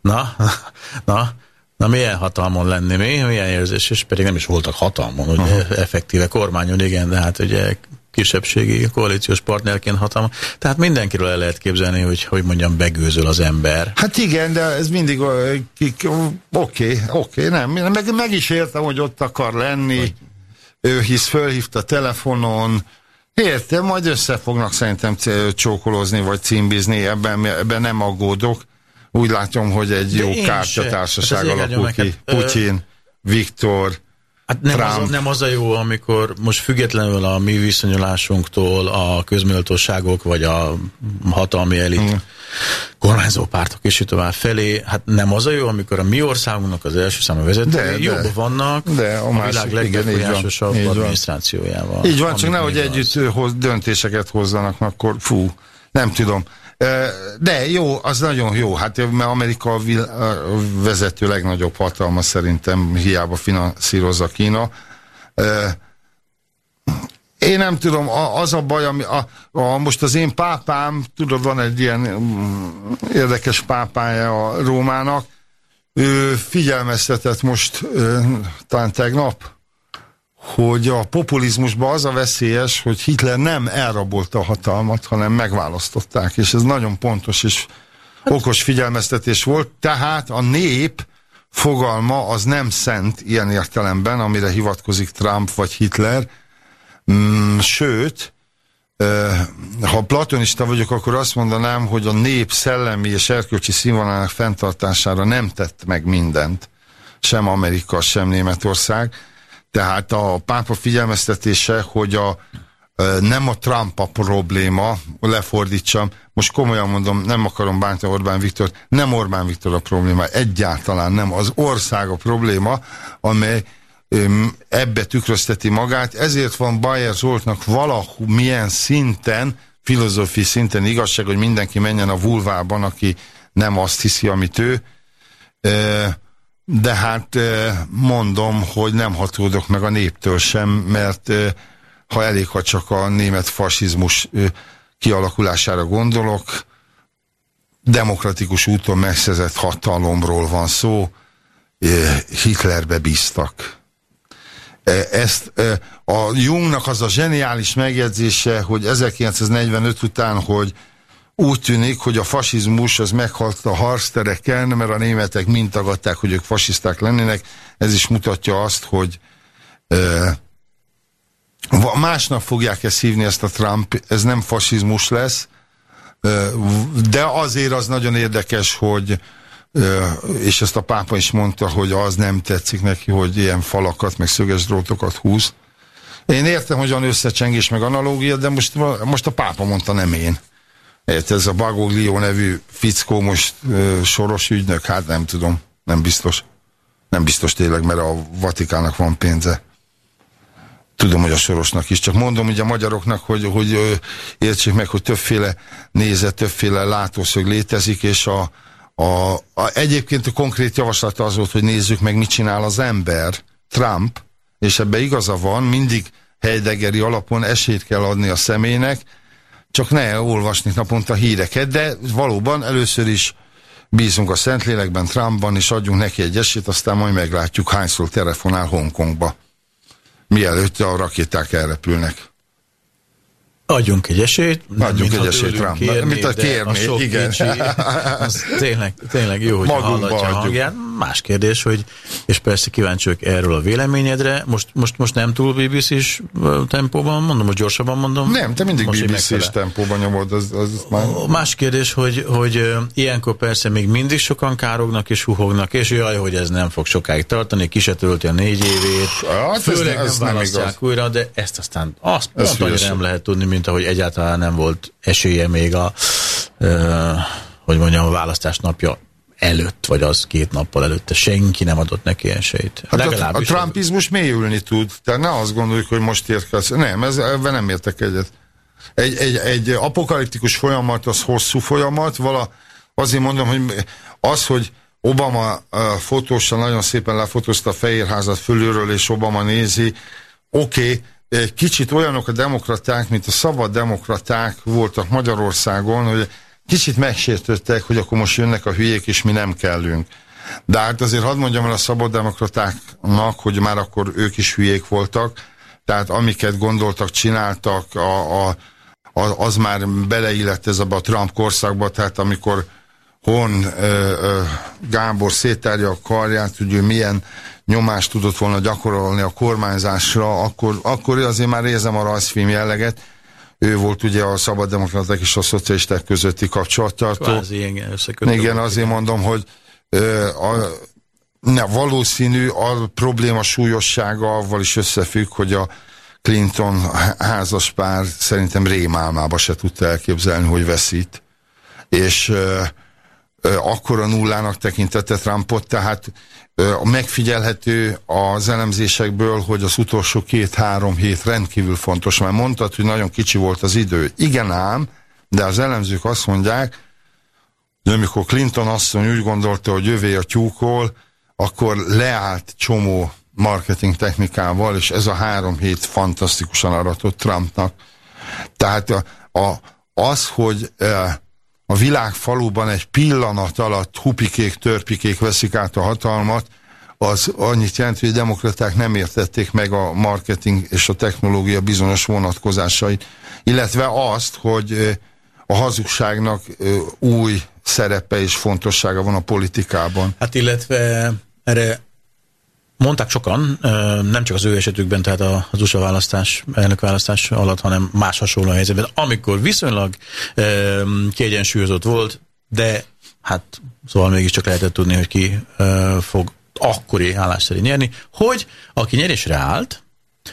na, [LAUGHS] na, na milyen hatalmon lenni, mi, milyen érzés, és pedig nem is voltak hatalmon, ugye, uh-huh. effektíve kormányon, igen, de hát ugye kisebbségi koalíciós partnerként hatalma. Tehát mindenkiről el lehet képzelni, hogy hogy mondjam, begőzöl az ember. Hát igen, de ez mindig oké, oké, okay, nem, meg, meg is értem, hogy ott akar lenni. Hogy ő hisz fölhívta telefonon, értem, majd össze fognak szerintem csókolózni, vagy címbizni, ebben, ebben nem aggódok. Úgy látom, hogy egy jó kártyatársaság hát alakul ki. Putyin, Viktor, Hát nem az, nem az a jó, amikor most függetlenül a mi viszonyulásunktól a közméltóságok vagy a hatalmi elit mm. kormányzó pártok és tovább felé, hát nem az a jó, amikor a mi országunknak az első számú vezetői jobb vannak de a, a világ legbefolyásosabb adminisztrációjával. Így van, csak nehogy együtt hoz, döntéseket hozzanak, akkor fú, nem tudom. De jó, az nagyon jó. Hát mert Amerika a vezető legnagyobb hatalma szerintem hiába finanszírozza Kína. Én nem tudom, az a baj, ami a, a, most az én pápám, tudod, van egy ilyen mm, érdekes pápája a Rómának, ő figyelmeztetett most, talán tegnap, hogy a populizmusban az a veszélyes, hogy Hitler nem elrabolta a hatalmat, hanem megválasztották, és ez nagyon pontos és okos figyelmeztetés volt, tehát a nép fogalma az nem szent ilyen értelemben, amire hivatkozik Trump vagy Hitler, mm, sőt, ha platonista vagyok, akkor azt mondanám, hogy a nép szellemi és erkölcsi színvonalának fenntartására nem tett meg mindent, sem Amerika, sem Németország, tehát a pápa figyelmeztetése, hogy a, nem a Trump a probléma, lefordítsam, most komolyan mondom, nem akarom bántani Orbán Viktor, nem Orbán Viktor a probléma, egyáltalán nem, az ország a probléma, amely ebbe tükrözteti magát, ezért van Bayer Zoltnak valahogy milyen szinten, filozófiai szinten igazság, hogy mindenki menjen a vulvában, aki nem azt hiszi, amit ő de hát mondom, hogy nem hatódok meg a néptől sem, mert ha elég, ha csak a német fasizmus kialakulására gondolok, demokratikus úton megszerzett hatalomról van szó, Hitlerbe bíztak. Ezt a Jungnak az a zseniális megjegyzése, hogy 1945 után, hogy úgy tűnik, hogy a fasizmus az meghalt a harctereken, mert a németek mind tagadták, hogy ők fasiszták lennének. Ez is mutatja azt, hogy e, másnap fogják ezt hívni ezt a Trump, ez nem fasizmus lesz, e, de azért az nagyon érdekes, hogy e, és ezt a pápa is mondta, hogy az nem tetszik neki, hogy ilyen falakat, meg szöges drótokat húz. Én értem, hogy van összecsengés, meg analógia, de most, most a pápa mondta, nem én. Ez a Bagoglio nevű fickó most uh, soros ügynök, hát nem tudom, nem biztos. Nem biztos tényleg, mert a Vatikának van pénze. Tudom, hogy a sorosnak is. Csak mondom hogy a magyaroknak, hogy, hogy uh, értsék meg, hogy többféle nézet, többféle látószög létezik, és a, a, a, egyébként a konkrét javaslata az volt, hogy nézzük meg, mit csinál az ember, Trump, és ebbe igaza van, mindig helydegeri alapon esélyt kell adni a személynek, csak ne olvasni naponta híreket, de valóban először is bízunk a Szentlélekben, Trumpban, és adjunk neki egy esélyt, aztán majd meglátjuk, hányszor telefonál Hongkongba, mielőtt a rakéták elrepülnek. Adjunk egy esélyt. Adjunk egy esélyt. Kérni, Mit a kérni, a igen. Kicsi, [LAUGHS] az tényleg, tényleg jó, hogy hallatja a hangját. Más kérdés, hogy, és persze kíváncsi vagyok erről a véleményedre. Most, most, most nem túl BBC-s tempóban mondom, hogy gyorsabban mondom? Nem, te mindig BBC-s tempóban nyomod, az, az már... Más kérdés, hogy, hogy ilyenkor persze még mindig sokan kárognak és huhognak, és jaj, hogy ez nem fog sokáig tartani, ki se tölti a négy évét. Hát Főleg ez, ez nem választják nem újra, de ezt aztán azt ez pont nem lehet tudni, mint ahogy egyáltalán nem volt esélye még a, uh, hogy mondjam, a választás napja előtt, vagy az két nappal előtte. Senki nem adott neki esélyt. Hát a, a trumpizmus mélyülni tud. Tehát ne azt gondoljuk, hogy most érkez. Nem, ez, ebben nem értek egyet. Egy, egy, egy apokaliptikus folyamat, az hosszú folyamat. Vala, azért mondom, hogy az, hogy Obama uh, fotósan nagyon szépen lefotózta a Fehérházat fölülről, és Obama nézi, oké, okay, kicsit olyanok a demokraták, mint a szabad demokraták voltak Magyarországon, hogy kicsit megsértődtek, hogy akkor most jönnek a hülyék, és mi nem kellünk. De hát azért hadd mondjam el a szabaddemokratáknak, hogy már akkor ők is hülyék voltak, tehát amiket gondoltak, csináltak, a, a, a, az már beleillett ez a Trump korszakba, tehát amikor Hon ö, ö, Gábor szétárja a karját, hogy ő milyen nyomást tudott volna gyakorolni a kormányzásra, akkor, akkor azért már érzem a rajzfilm jelleget, ő volt ugye a szabaddemokraták és a szocialisták közötti kapcsolattartó. Kvázi, igen, igen, azért mondom, hogy ö, a, ne, valószínű a probléma súlyossága avval is összefügg, hogy a Clinton házaspár szerintem rémálmába se tudta elképzelni, hogy veszít. És ö, akkora nullának tekintette Trumpot, tehát a megfigyelhető az elemzésekből, hogy az utolsó két-három hét rendkívül fontos, mert mondtad, hogy nagyon kicsi volt az idő. Igen ám, de az elemzők azt mondják, hogy amikor Clinton asszony úgy gondolta, hogy jövő a tyúkol, akkor leállt csomó marketing technikával, és ez a három hét fantasztikusan aratott Trumpnak. Tehát a, a, az, hogy e, a világ faluban egy pillanat alatt hupikék, törpikék veszik át a hatalmat, az annyit jelent, hogy a demokraták nem értették meg a marketing és a technológia bizonyos vonatkozásait, illetve azt, hogy a hazugságnak új szerepe és fontossága van a politikában. Hát illetve erre Mondták sokan, nem csak az ő esetükben, tehát az USA választás, elnökválasztás alatt, hanem más hasonló helyzetben, amikor viszonylag kiegyensúlyozott volt, de hát szóval mégiscsak lehetett tudni, hogy ki fog akkori állás szerint nyerni, hogy aki nyerésre állt,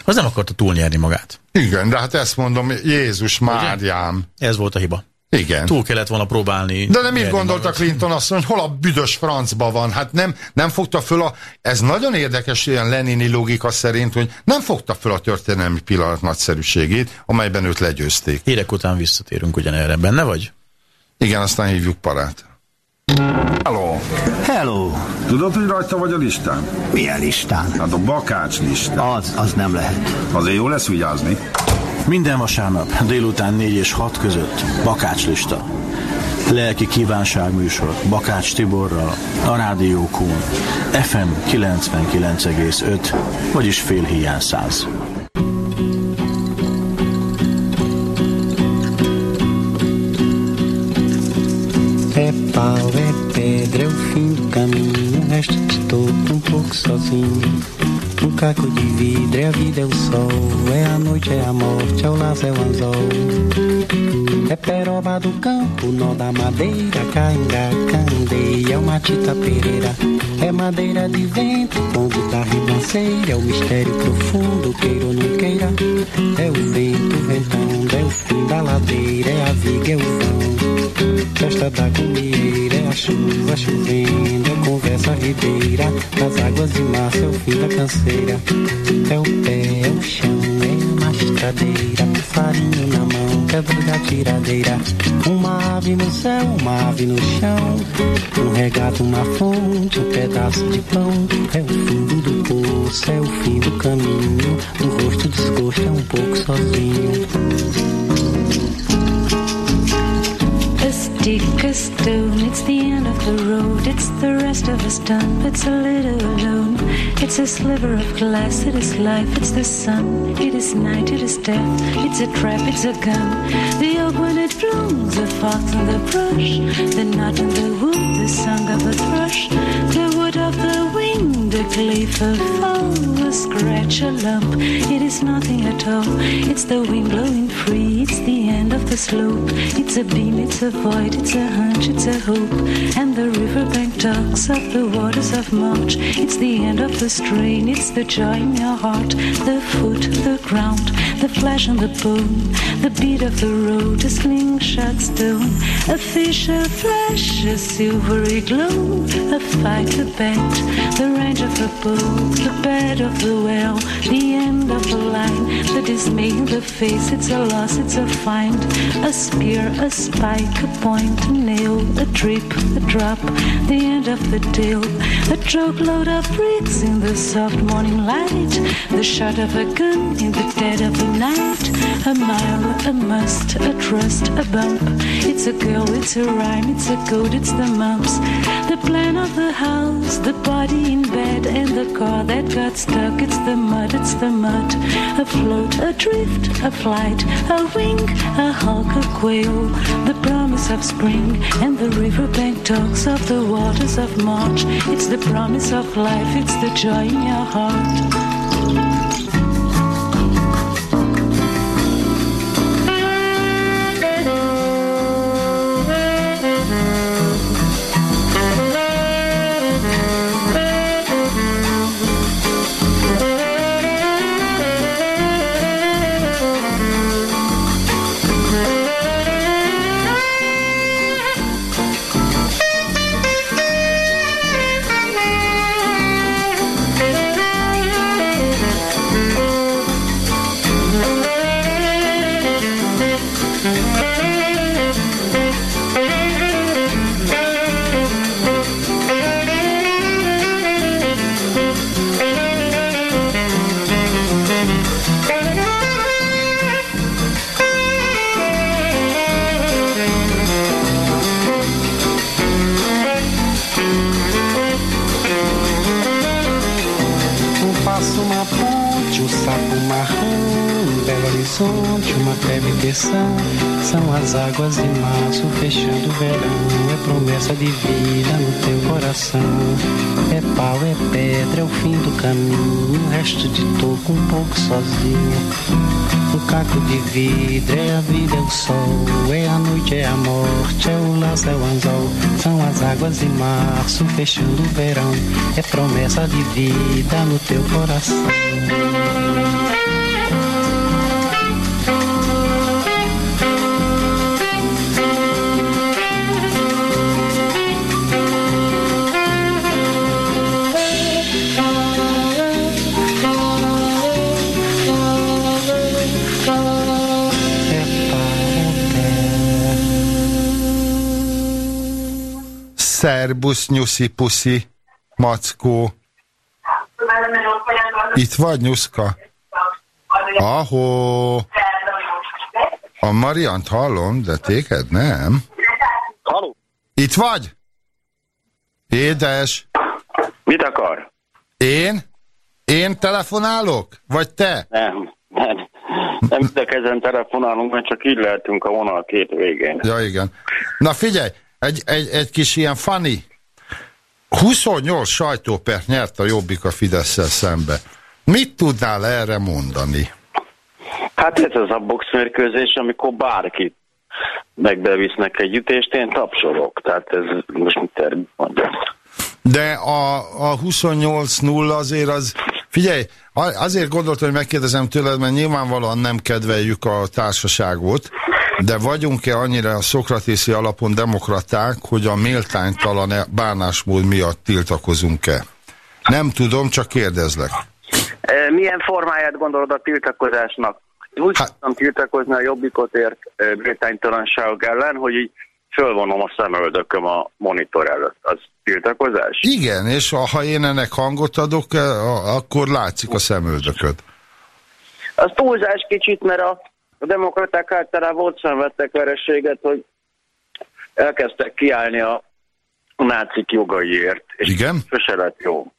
az nem akarta túlnyerni magát. Igen, de hát ezt mondom, Jézus Máriám. Ez volt a hiba. Igen. Túl kellett volna próbálni. De nem így gondolta Clinton azt, hogy hol a büdös francba van. Hát nem, nem fogta föl a... Ez nagyon érdekes ilyen Lenini logika szerint, hogy nem fogta föl a történelmi pillanat nagyszerűségét, amelyben őt legyőzték. Hírek után visszatérünk ugyanerre. Benne vagy? Igen, aztán hívjuk parát. Hello. Hello. Tudod, hogy rajta vagy a listán? Milyen listán? Hát a bakács listán. Az, az nem lehet. Azért jó lesz vigyázni. Minden vasárnap délután 4 és 6 között Bakács lista. Lelki kívánság műsor Bakács Tiborral, a Rádió Kún, FM 99,5, vagyis fél hiány száz. É pau, é pedra, é o fim do caminho, o resto estou um pouco sozinho. Um caco de vidro, é a vida, é o sol, é a noite, é a morte, é o laço, é o anzol. É peroba do campo, nó da madeira, cainga, candeia, é uma tita pereira. É madeira de vento, pombo da ribanceira, é o mistério profundo, queira ou não queira. É o vento, ventão, é o fim da ladeira, é a viga, é o vão. Festa da comieira, é a chuva chovendo, é conversa ribeira, das águas de março, é o fim da canseira. É o pé, é o chão, é uma estradeira, farinho na mão, quebra da tiradeira. Uma ave no céu, uma ave no chão, um regato, uma fonte, um pedaço de pão. É o fundo do poço, é o fim do caminho, do rosto desgosto, é um pouco sozinho. Stick, a stone. It's the end of the road. It's the rest of us done. It's a little alone. It's a sliver of glass. It is life. It's the sun. It is night. It is death. It's a trap. It's a gun. The oak when it blooms. The fox in the brush. The knot in the wood. The song of the thrush. The wood of the leaf, a fall, a scratch, a lump. It is nothing at all. It's the wind blowing free. It's the end of the slope. It's a beam, it's a void, it's a hunch, it's a hope. And the riverbank talks of the waters of March. It's the end of the strain. It's the joy in your heart. The foot, the ground, the flesh and the bone. The beat of the road, a slingshot stone. A fish, a flash, a silvery glow. A fight, a bet, the range of the boat, the bed of the well, the end of the line, the dismay the face. It's a loss, it's a find. A spear, a spike, a point, a nail, a drip, a drop, the end of the tale. A truckload of bricks in the soft morning light, the shot of a gun in the dead of the night. A mile, a must, a trust, a bump. It's a girl, it's a rhyme, it's a code, it's the mumps. The plan of the house, the body in bed, and the car that got stuck. It's the mud, it's the mud. A float, a drift, a flight, a wing, a hawk, a quail. The promise of spring, and the riverbank talks of the waters of March. It's the promise of life, it's the joy in your heart. Fechando o verão. É promessa de vida no teu coração. É pau, é pedra, é o fim do caminho. Um resto de toco um pouco sozinho. Um caco de vidro, é a vida, é o sol. É a noite, é a morte, é o laço, é o anzol. São as águas de março fechando o verão. É promessa de vida no teu coração. Szerbusz, nyuszi, puszi, mackó. Itt vagy, nyuszka? Ahó. A Mariant hallom, de téged nem. Haló? Itt vagy? Édes. Mit akar? Én? Én telefonálok? Vagy te? Nem, nem. Nem idekezen telefonálunk, mert csak így lehetünk a vonal két végén. Ja, igen. Na figyelj, egy, egy, egy kis ilyen funny. 28 sajtópert nyert a Jobbik a fidesz szembe. Mit tudnál erre mondani? Hát ez az a boxmérkőzés, amikor bárkit megbevisznek egy ütést, én tapsolok. Tehát ez most mit mondjam. De a, a 28-0 azért az... Figyelj, azért gondoltam, hogy megkérdezem tőled, mert nyilvánvalóan nem kedveljük a társaságot, de vagyunk-e annyira a szokratészi alapon demokraták, hogy a méltánytalan bánásmód miatt tiltakozunk-e? Nem tudom, csak kérdezlek. E, Milyen formáját gondolod a tiltakozásnak? Én úgy Hát- tudtam tiltakozni a jobbikot ért e, méltánytalanságok ellen, hogy így fölvonom a szemöldököm a monitor előtt. Az tiltakozás? Igen, és ha én ennek hangot adok, akkor látszik a szemöldököt. Az túlzás kicsit, mert a, a demokraták általában ott szenvedtek vereséget, hogy elkezdtek kiállni a, nácik jogaiért. És Igen? Sose lett jó.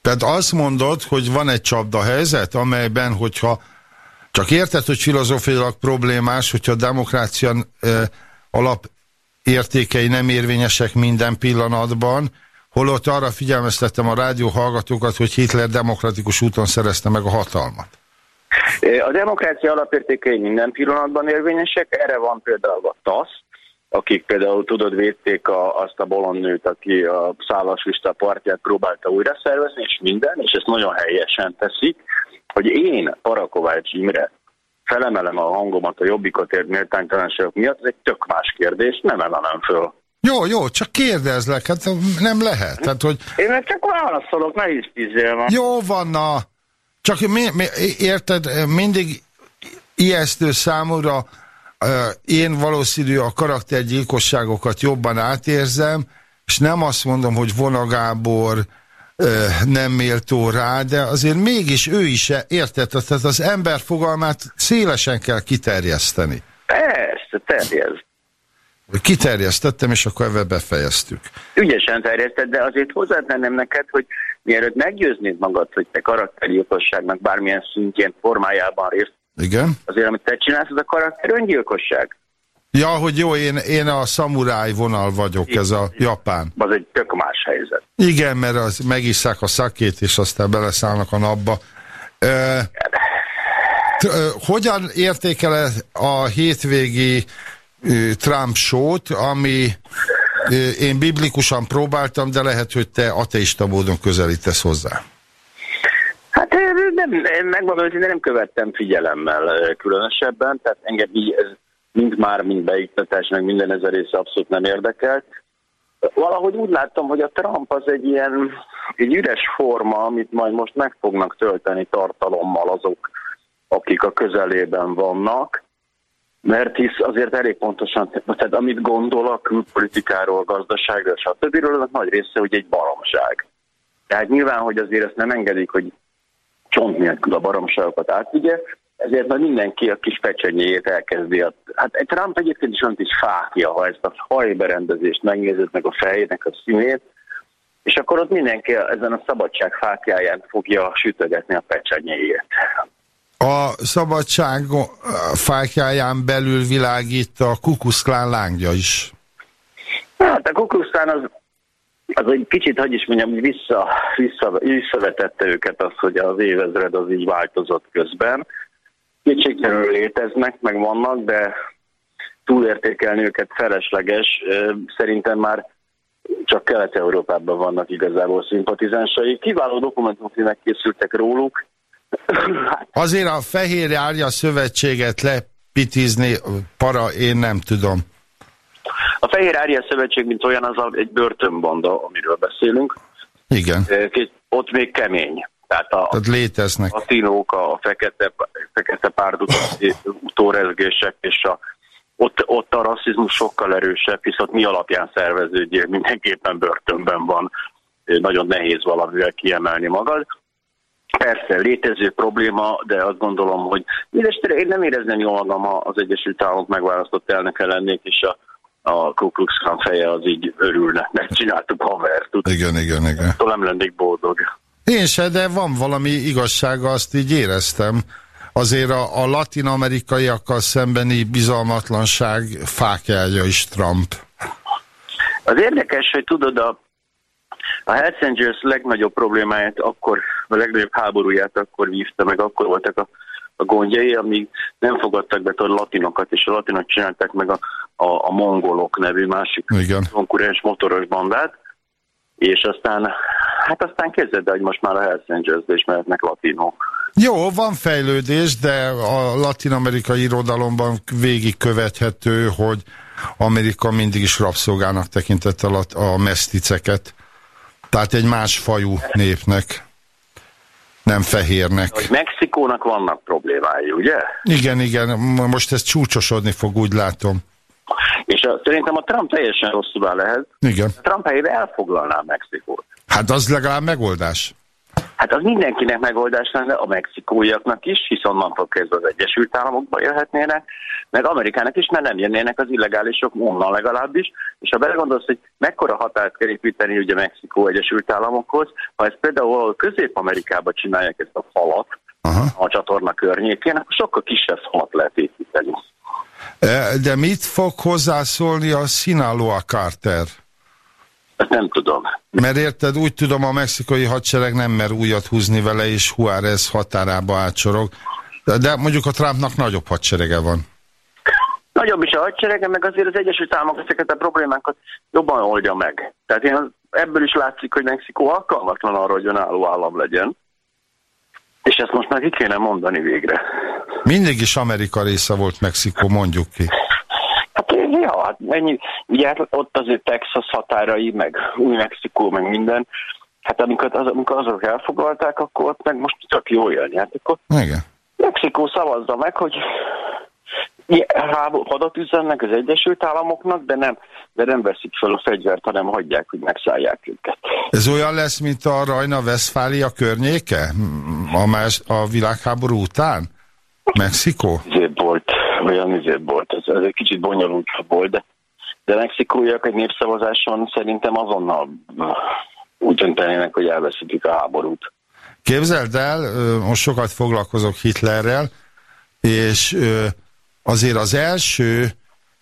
Tehát azt mondod, hogy van egy csapda helyzet, amelyben, hogyha csak érted, hogy filozófiailag problémás, hogyha a demokrácia e, alapértékei nem érvényesek minden pillanatban, holott arra figyelmeztettem a rádió hallgatókat, hogy Hitler demokratikus úton szerezte meg a hatalmat. A demokrácia alapértékei minden pillanatban érvényesek, erre van például a TASZ, akik például tudod védték a, azt a bolondnőt, aki a szállasvista partját próbálta újra szervezni, és minden, és ezt nagyon helyesen teszik, hogy én Parakovács Imre felemelem a hangomat a jobbikot ért méltánytalanságok miatt, ez egy tök más kérdés, nem emelem föl. Jó, jó, csak kérdezlek, hát nem lehet. Tehát, hogy... Én meg csak válaszolok, ne is tízzél Jó van, na. Csak mi, mi, érted, mindig ijesztő számomra, én valószínű a karaktergyilkosságokat jobban átérzem, és nem azt mondom, hogy Vona Gábor nem méltó rá, de azért mégis ő is érted, tehát az ember fogalmát szélesen kell kiterjeszteni. Persze, terjeszd. Kiterjesztettem, és akkor ebben befejeztük. Ügyesen terjesztett, de azért hozzátennem neked, hogy mielőtt meggyőznéd magad, hogy te karaktergyilkosságnak bármilyen szintjén, formájában részt Igen. azért, amit te csinálsz, az a karakter öngyilkosság. Ja, hogy jó, én, én a szamuráj vonal vagyok, Igen. ez a japán. Az egy tök más helyzet. Igen, mert az, megisszák a szakét, és aztán beleszállnak a napba. Ö, t- ö, hogyan értékel a hétvégi ö, Trump show-t, ami én biblikusan próbáltam, de lehet, hogy te ateista módon közelítesz hozzá. Hát nem, megmondom, hogy nem követtem figyelemmel különösebben, tehát engem így ez mind már, mind beiktatás, meg minden ezer része abszolút nem érdekelt. Valahogy úgy láttam, hogy a Trump az egy ilyen egy üres forma, amit majd most meg fognak tölteni tartalommal azok, akik a közelében vannak, mert hisz azért elég pontosan, tehát amit gondol a külpolitikáról, gazdaságról, stb. az nagy része, hogy egy baromság. Tehát nyilván, hogy azért ezt nem engedik, hogy csont nélkül a baromságokat átvigye, ezért majd mindenki a kis pecsenyéjét elkezdi. A, hát egy Trump egyébként is olyan is fákja, ha ezt a hajberendezést megnézed meg a fejének a színét, és akkor ott mindenki ezen a szabadság fákjáján fogja sütögetni a pecsenyéjét. A szabadság fákjáján belül világít a kukuszklán lángja is. Hát a kukusztán az, az egy kicsit, hogy is mondjam, vissza, vissza, visszavetette őket az, hogy az évezred az így változott közben. Kétségtelenül léteznek, meg vannak, de túlértékelni őket felesleges. Szerintem már csak Kelet-Európában vannak igazából szimpatizánsai. Kiváló dokumentumfilmek készültek róluk. [COUGHS] Azért a Fehér Árja Szövetséget lepitizni, para, én nem tudom. a Fehér Árja Szövetség, mint olyan, az egy börtönbanda, amiről beszélünk. Igen, Ott még kemény. Tehát a, tehát léteznek. a tinók, a fekete, fekete párdutórezgések, [COUGHS] és a, ott, ott a rasszizmus sokkal erősebb, hisz mi alapján szerveződjél, mindenképpen börtönben van, nagyon nehéz valamivel kiemelni magad. Persze, létező probléma, de azt gondolom, hogy mindestre én nem érezném jól magam, az Egyesült Államok megválasztott elnöke lennék, és a, a Ku Klux Klan feje az így örülne. Megcsináltuk havert, Igen, igen, igen. nem lennék boldog. Én se, de van valami igazsága, azt így éreztem. Azért a, a latin-amerikaiakkal szembeni bizalmatlanság fákjája is Trump. Az érdekes, hogy tudod, a, a Hells Angels legnagyobb problémáját akkor, a legnagyobb háborúját akkor vívta meg, akkor voltak a, a gondjai, amíg nem fogadtak be a latinokat, és a latinok csinálták meg a, a, a mongolok nevű másik Igen. konkurens motoros bandát, és aztán, hát aztán kezdett, hogy most már a Hells Angelsbe is mehetnek latinok. Jó, van fejlődés, de a latin-amerikai irodalomban végig követhető, hogy Amerika mindig is rabszolgának tekintette a, a meszticeket. Tehát egy más fajú népnek, nem fehérnek. Hogy Mexikónak vannak problémái, ugye? Igen, igen, most ez csúcsosodni fog, úgy látom. És a, szerintem a Trump teljesen rosszul áll ehhez. Igen. Trump helyébe elfoglalná Mexikót. Hát az legalább megoldás. Hát az mindenkinek megoldás lenne, a mexikóiaknak is, hisz onnantól kezdve az Egyesült Államokba élhetnének, meg Amerikának is, mert nem jönnének az illegálisok onnan legalábbis, és ha belegondolsz, hogy mekkora határt kell építeni ugye Mexikó Egyesült Államokhoz, ha ezt például Közép-Amerikába csinálják ezt a falat, Aha. a csatorna környékén, akkor sokkal kisebb falat lehet építeni. De mit fog hozzászólni a Sinaloa Carter? Ezt nem tudom. Mert érted, úgy tudom, a mexikai hadsereg nem mer újat húzni vele, és Juárez határába átsorog. De, de mondjuk a Trumpnak nagyobb hadserege van. Nagyobb is a hadserege, meg azért az Egyesült Államok ezeket a problémákat jobban oldja meg. Tehát én ebből is látszik, hogy Mexikó alkalmatlan arra, hogy önálló állam legyen. És ezt most már ki kéne mondani végre. Mindig is Amerika része volt Mexikó, mondjuk ki. Ja, hát ennyi, ugye hát ott azért Texas határai, meg Új-Mexikó, meg minden. Hát amikor, az, amikor azok elfoglalták, akkor ott meg most csak jó élni. Hát akkor Igen. Mexikó szavazza meg, hogy hadat üzennek az Egyesült Államoknak, de nem, de nem veszik fel a fegyvert, hanem hagyják, hogy megszállják őket. Ez olyan lesz, mint a Rajna Westfália környéke? A, más, a világháború után? Mexikó? Volt, olyan ezért volt, ez, ez egy kicsit bonyolultabb volt, de, de mexikóiak egy népszavazáson szerintem azonnal úgy döntenének, hogy elveszítik a háborút. Képzeld el, most sokat foglalkozok Hitlerrel, és azért az első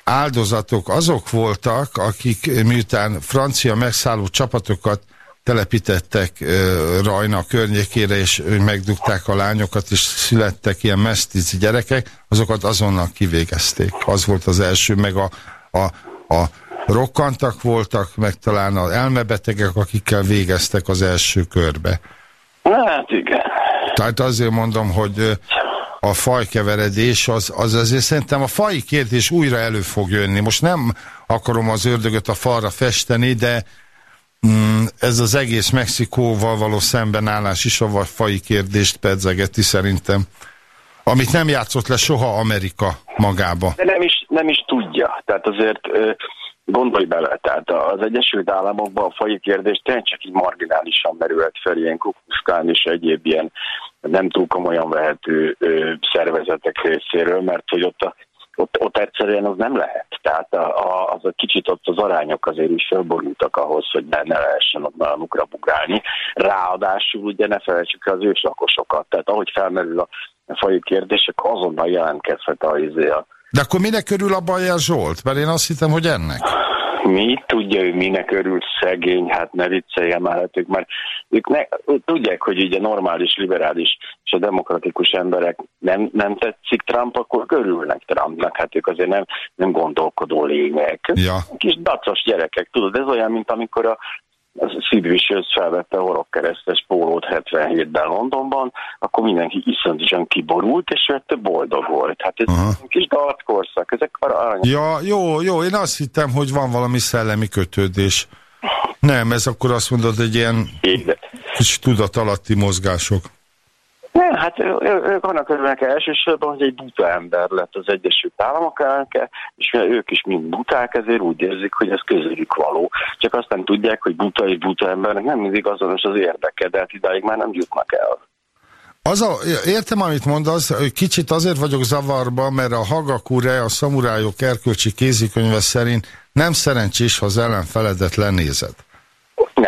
áldozatok azok voltak, akik miután francia megszálló csapatokat telepítettek Rajna környékére, és megdugták a lányokat, és születtek ilyen mesztici gyerekek, azokat azonnal kivégezték. Az volt az első, meg a, a, a rokkantak voltak, meg talán az elmebetegek, akikkel végeztek az első körbe. Hát igen. Tehát azért mondom, hogy a fajkeveredés az, az azért szerintem a fai kérdés újra elő fog jönni. Most nem akarom az ördögöt a falra festeni, de ez az egész Mexikóval való szembenállás is a fai kérdést pedzegeti szerintem. Amit nem játszott le soha Amerika magába. De nem is, nem is tudja. Tehát azért gondolj bele, tehát az Egyesült Államokban a faji kérdés tényleg csak így marginálisan merült fel, ilyen kukuszkán és egyéb ilyen nem túl komolyan vehető ö, szervezetek részéről, mert hogy ott, a, ott, ott egyszerűen az nem lehet. Tehát a, a, az a kicsit ott az arányok azért is fölborultak ahhoz, hogy ne, ne lehessen ott malamukra bugrálni. Ráadásul ugye ne felejtsük el az őslakosokat. Tehát ahogy felmerül a, a faji kérdések, azonnal jelentkezhet a, izé a De akkor minek körül a Bajer Zsolt? Mert én azt hittem, hogy ennek. Mi tudja, ő minek örült szegény, hát ne vicceljen már, hát ők már ők ne, tudják, hogy ugye normális, liberális és a demokratikus emberek nem, nem tetszik Trump, akkor örülnek Trumpnak, hát ők azért nem, nem gondolkodó lények. Ja. Kis dacos gyerekek, tudod, ez olyan, mint amikor a a Sid Vicious felvette a horogkeresztes pólót 77-ben Londonban, akkor mindenki iszonyatosan kiborult, és ő ettől boldog volt. Hát ez Aha. egy kis dalkorszak, ezek arany. Ja, jó, jó, én azt hittem, hogy van valami szellemi kötődés. Nem, ez akkor azt mondod, egy ilyen kis tudatalatti mozgások. Nem, hát ők annak örülnek elsősorban, hogy egy buta ember lett az Egyesült Államok elnöke, és mivel ők is mind buták, ezért úgy érzik, hogy ez közülük való. Csak azt nem tudják, hogy buta és buta embernek nem mindig azonos az érdeke, de hát idáig már nem jutnak el. Az a, értem, amit mondasz, hogy kicsit azért vagyok zavarban, mert a Hagakure, a szamurájok erkölcsi kézikönyve szerint nem szerencsés, ha az ellenfeledet lenézed.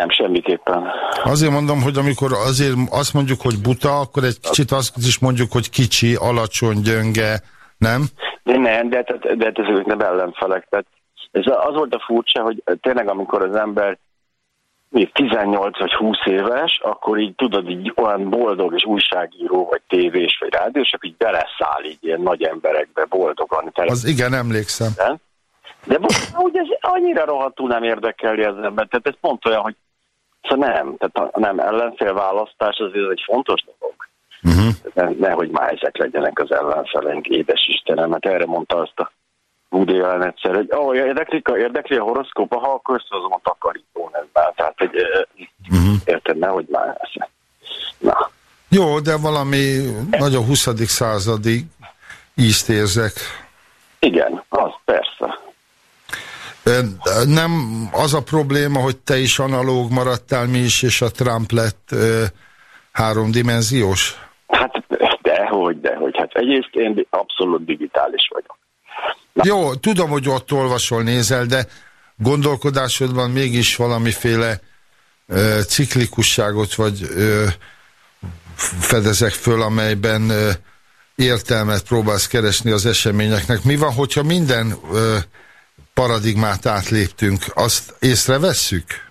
Nem, semmiképpen. Azért mondom, hogy amikor azért azt mondjuk, hogy buta, akkor egy kicsit azt is mondjuk, hogy kicsi, alacsony, gyönge, nem? De nem, de, de, de hát ezek nem ellenfelek. Tehát ez az volt a furcsa, hogy tényleg amikor az ember még 18 vagy 20 éves, akkor így tudod, így olyan boldog és újságíró, vagy tévés, vagy rádiós, akkor így beleszáll így ilyen nagy emberekbe boldogan. Az igen, emlékszem. Nem? De most úgy ez annyira rohadtul nem érdekeli az ember. Tehát ez pont olyan, hogy szóval nem, tehát nem ellenfélválasztás azért egy fontos dolog. Uh-huh. Ne, nehogy már ezek legyenek az ellenfeleink, édes Istenem, mert erre mondta azt a Woody Allen egyszer, hogy ó, érdekli, a- érdekli a horoszkóp, ha akkor összehozom a takarító nem Tehát, hogy uh-huh. érted, nehogy már ez. Na, Jó, de valami nagyon 20. századi ízt érzek. igen, az persze. Nem az a probléma, hogy te is analóg maradtál, mi is, és a Trump lett ö, háromdimenziós? Hát dehogy, dehogy. Hát egyrészt én abszolút digitális vagyok. Jó, tudom, hogy ott olvasol, nézel, de gondolkodásodban mégis valamiféle ö, ciklikusságot vagy ö, fedezek föl, amelyben ö, értelmet próbálsz keresni az eseményeknek. Mi van, hogyha minden ö, paradigmát átléptünk, azt észrevesszük?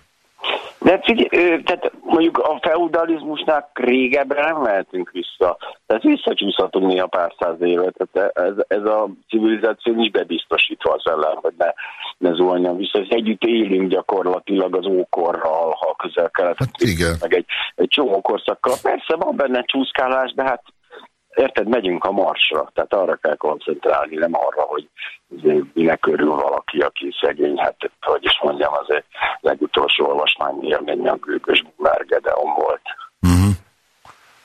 De figyelj, tehát mondjuk a feudalizmusnál régebbre nem mehetünk vissza. Tehát visszacsúszhatunk néha pár száz évet. Tehát ez, ez a civilizáció nincs bebiztosítva az ellen, hogy ne, ne zuhanjon vissza. És együtt élünk gyakorlatilag az ókorral, ha közel kelet. Hát igen. Meg egy, egy csomó korszakkal. Persze van benne csúszkálás, de hát érted, megyünk a marsra, tehát arra kell koncentrálni, nem arra, hogy minek körül valaki, aki szegény, hát hogy is mondjam, az egy legutolsó olvasmány élmény a Gőgös Gedeon volt. Uh-huh.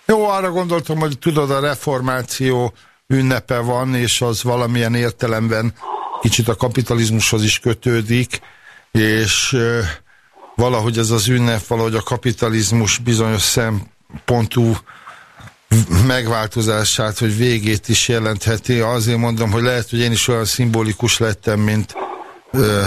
Jó, arra gondoltam, hogy tudod, a reformáció ünnepe van, és az valamilyen értelemben kicsit a kapitalizmushoz is kötődik, és uh, valahogy ez az ünnep, valahogy a kapitalizmus bizonyos szempontú megváltozását, hogy végét is jelentheti. Azért mondom, hogy lehet, hogy én is olyan szimbolikus lettem, mint ö,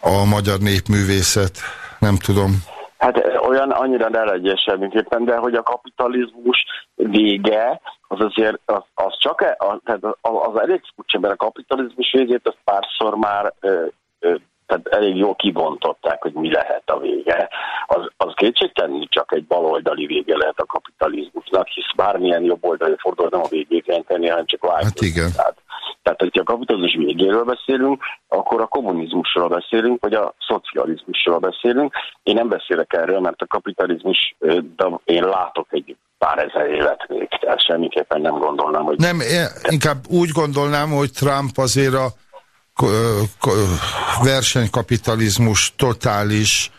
a magyar népművészet. Nem tudom. Hát olyan annyira ne legyél semmiképpen, de hogy a kapitalizmus vége, az azért, az, az csak, e- az, az, az elég furcsa, mert a kapitalizmus végét az párszor már ö, ö, tehát elég jól kibontották, hogy mi lehet a vége. Az, az kétségtelenül csak egy baloldali vége lehet a kapitalizmusnak, hisz bármilyen jobboldali fordulat nem a végét jelenteni, hanem csak változni. Hát igen. Tehát, tehát, hogyha a kapitalizmus végéről beszélünk, akkor a kommunizmusról beszélünk, vagy a szocializmusról beszélünk. Én nem beszélek erről, mert a kapitalizmus, de én látok egy pár ezer évet még, tehát semmiképpen nem gondolnám, hogy... Nem, inkább úgy gondolnám, hogy Trump azért a versenykapitalizmus totális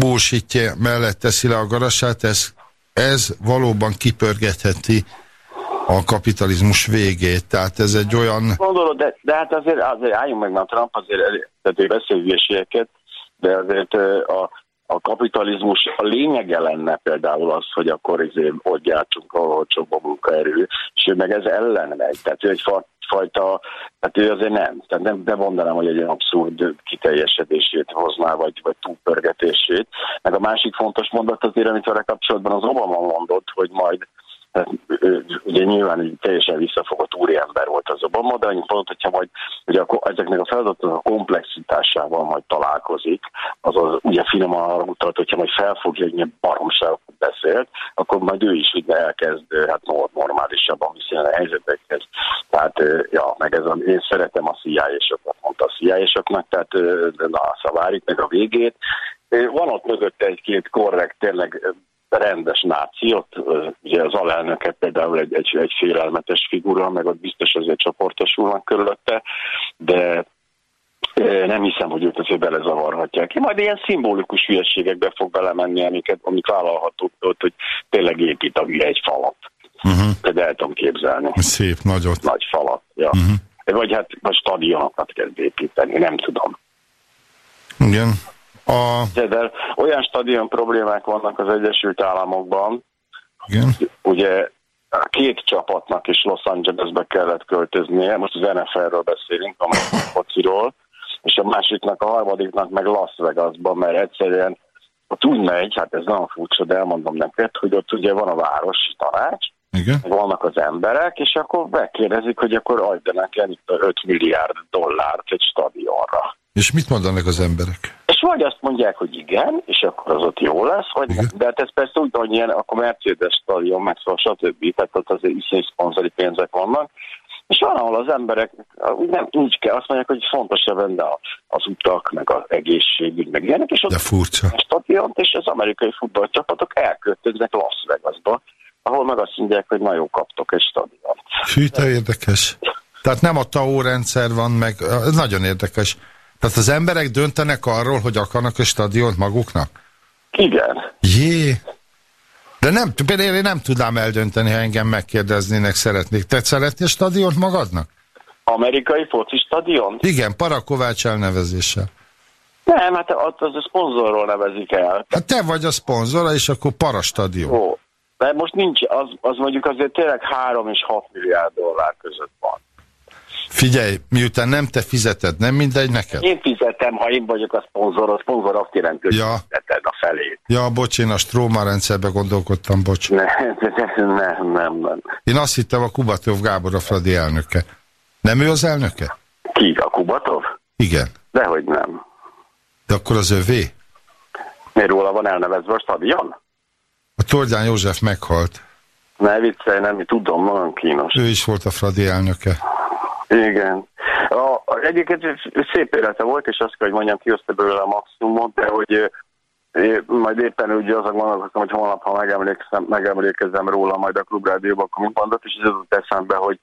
bósítje mellett teszi le a garasát, ez, ez valóban kipörgetheti a kapitalizmus végét. Tehát ez egy olyan... Gondolod, de, de hát azért, azért álljunk meg, mert Trump azért, tehát ő beszél de azért a, a kapitalizmus a lényege lenne például az, hogy akkor izé, ott gyártsunk, ahol csak a munkaerő, és ő meg ez ellen megy. Tehát ő egy fajta, tehát ő azért nem. Tehát nem, nem mondanám, hogy egy abszurd kiteljesedését hozná, vagy, vagy túlpörgetését. Meg a másik fontos mondat azért, amit vele kapcsolatban az Obama mondott, hogy majd tehát, ugye nyilván egy teljesen visszafogott úriember volt az Obama, de annyit mondott, hogyha majd ugye a, ezeknek a feladatoknak a komplexitásával majd találkozik, azaz ugye finoman arra utalt, hogyha majd felfogja, hogy milyen baromságokat beszélt, akkor majd ő is ugye elkezd hát normálisabban viszonylag a helyzetekhez. Tehát, ja, meg ez a, én szeretem a CIA-sokat, mondta a CIA-soknak, tehát na, szavárjuk meg a végét. Van ott mögötte egy-két korrekt, tényleg rendes náci, ott ugye az alelnöke például egy, egy, egy félelmetes figura, meg ott biztos azért csoportosulnak körülötte, de nem hiszem, hogy őt azért belezavarhatják. Ki majd ilyen szimbolikus hülyeségekbe fog belemenni, amiket, amik vállalhatók ott, hogy tényleg épít a egy falat. Uh-huh. De el tudom képzelni. Szép, nagyot. Nagy falat, ja. Uh-huh. Vagy hát vagy stadionokat kezd építeni, nem tudom. Igen. A... De olyan stadion problémák vannak az Egyesült Államokban, Igen. ugye két csapatnak is Los Angelesbe kellett költöznie, most az NFL-ről beszélünk, a [LAUGHS] fociról, és a másiknak, a harmadiknak meg Las Vegasban, mert egyszerűen ott úgy megy, hát ez nagyon furcsa, de elmondom neked, hogy ott ugye van a városi tanács, Igen. vannak az emberek, és akkor megkérdezik, hogy akkor adjanak el 5 milliárd dollárt egy stadionra. És mit mondanak az emberek? És vagy azt mondják, hogy igen, és akkor az ott jó lesz, vagy nem. De hát ez persze úgy, hogy ilyen, akkor Mercedes stadion, meg szóval stb. Tehát ott azért iszonyú szponzori pénzek vannak. És van, ahol az emberek úgy nem úgy kell, azt mondják, hogy fontosabb lenne az utak, meg az egészségügy, meg ilyenek, és ott De furcsa. a stadiont, és az amerikai futballcsapatok elköltöznek Las Vegasba, ahol meg azt mondják, hogy na jó, kaptok egy stadiont. Fűte érdekes. Tehát nem a TAO rendszer van, meg ez nagyon érdekes. Tehát az emberek döntenek arról, hogy akarnak egy stadiont maguknak? Igen. Jé! De nem, például én nem tudnám eldönteni, ha engem megkérdeznének, szeretnék. Te szeretnél stadiont magadnak? Amerikai foci stadion? Igen, Parakovács elnevezéssel. Nem, hát ott az a szponzorról nevezik el. Hát te vagy a szponzora, és akkor Parastadion. Ó, de most nincs, az, az mondjuk azért tényleg 3 és 6 milliárd dollár között van. Figyelj, miután nem te fizeted, nem mindegy neked? Én fizetem, ha én vagyok a szponzor, a szponzor hogy Ja. fizeted a felét. Ja, bocs, én a Stróma rendszerbe gondolkodtam, bocs. Nem, nem, nem, nem. Én azt hittem a Kubatov Gábor a Fradi elnöke. Nem ő az elnöke? Ki, a Kubatov? Igen. Dehogy nem. De akkor az övé? Miért róla van elnevezve a stadion? A Tordján József meghalt. Ne viccelj, nem, tudom, nagyon kínos. Ő is volt a Fradi elnöke. Igen. A, egyébként szép élete volt, és azt kell, hogy mondjam, kihozta belőle a maximumot, de hogy ö, majd éppen úgy azon gondolkoztam, hogy holnap, ha megemlékszem, megemlékezem róla majd a klubrádióban, akkor mit mondott, és ez jutott eszembe, hogy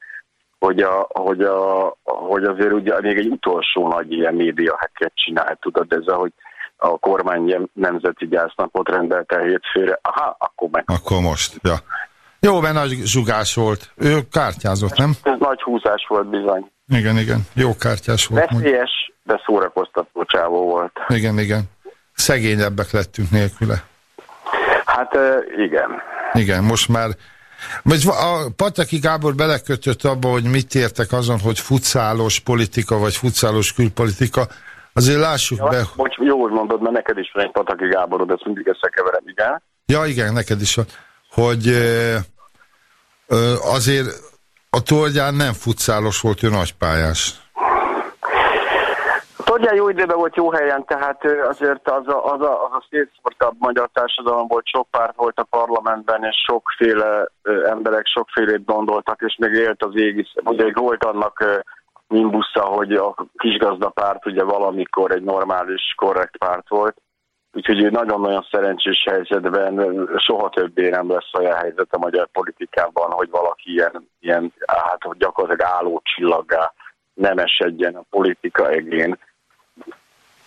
hogy, a, hogy, a, hogy azért ugye még egy utolsó nagy ilyen média hacket csinált, tudod, ez a, hogy a kormány nemzeti gyásznapot rendelte hétfőre. Aha, akkor meg. Akkor most, ja. Jó, mert nagy zsugás volt. Ő kártyázott, nem? Ez nagy húzás volt bizony. Igen, igen. Jó kártyás volt. Veszélyes, de szórakoztató csávó volt. Igen, igen. Szegényebbek lettünk nélküle. Hát igen. Igen, most már... Vagy a Pataki Gábor belekötött abba, hogy mit értek azon, hogy futszálos politika, vagy futszálos külpolitika. Azért lássuk Ja, be... bocs, jó, hogy mondod, mert neked is van egy Pataki Gáborod, ezt mindig összekeverem, igen. Ja, igen, neked is van. Hogy ö, azért a Tordján nem futszálos volt, ő nagypályás. Tordján jó időben volt jó helyen, tehát azért az a, az a, az a szétszórtabb magyar társadalom volt, sok párt volt a parlamentben, és sokféle emberek sokfélét gondoltak, és még élt az égisz. Ugye volt annak ö, nimbusza, hogy a kisgazdapárt ugye valamikor egy normális, korrekt párt volt, úgyhogy ő nagyon-nagyon szerencsés helyzetben soha többé nem lesz olyan helyzet a magyar politikában, hogy valaki ilyen, ilyen hát hogy gyakorlatilag álló csillaggá nem esedjen a politika egén.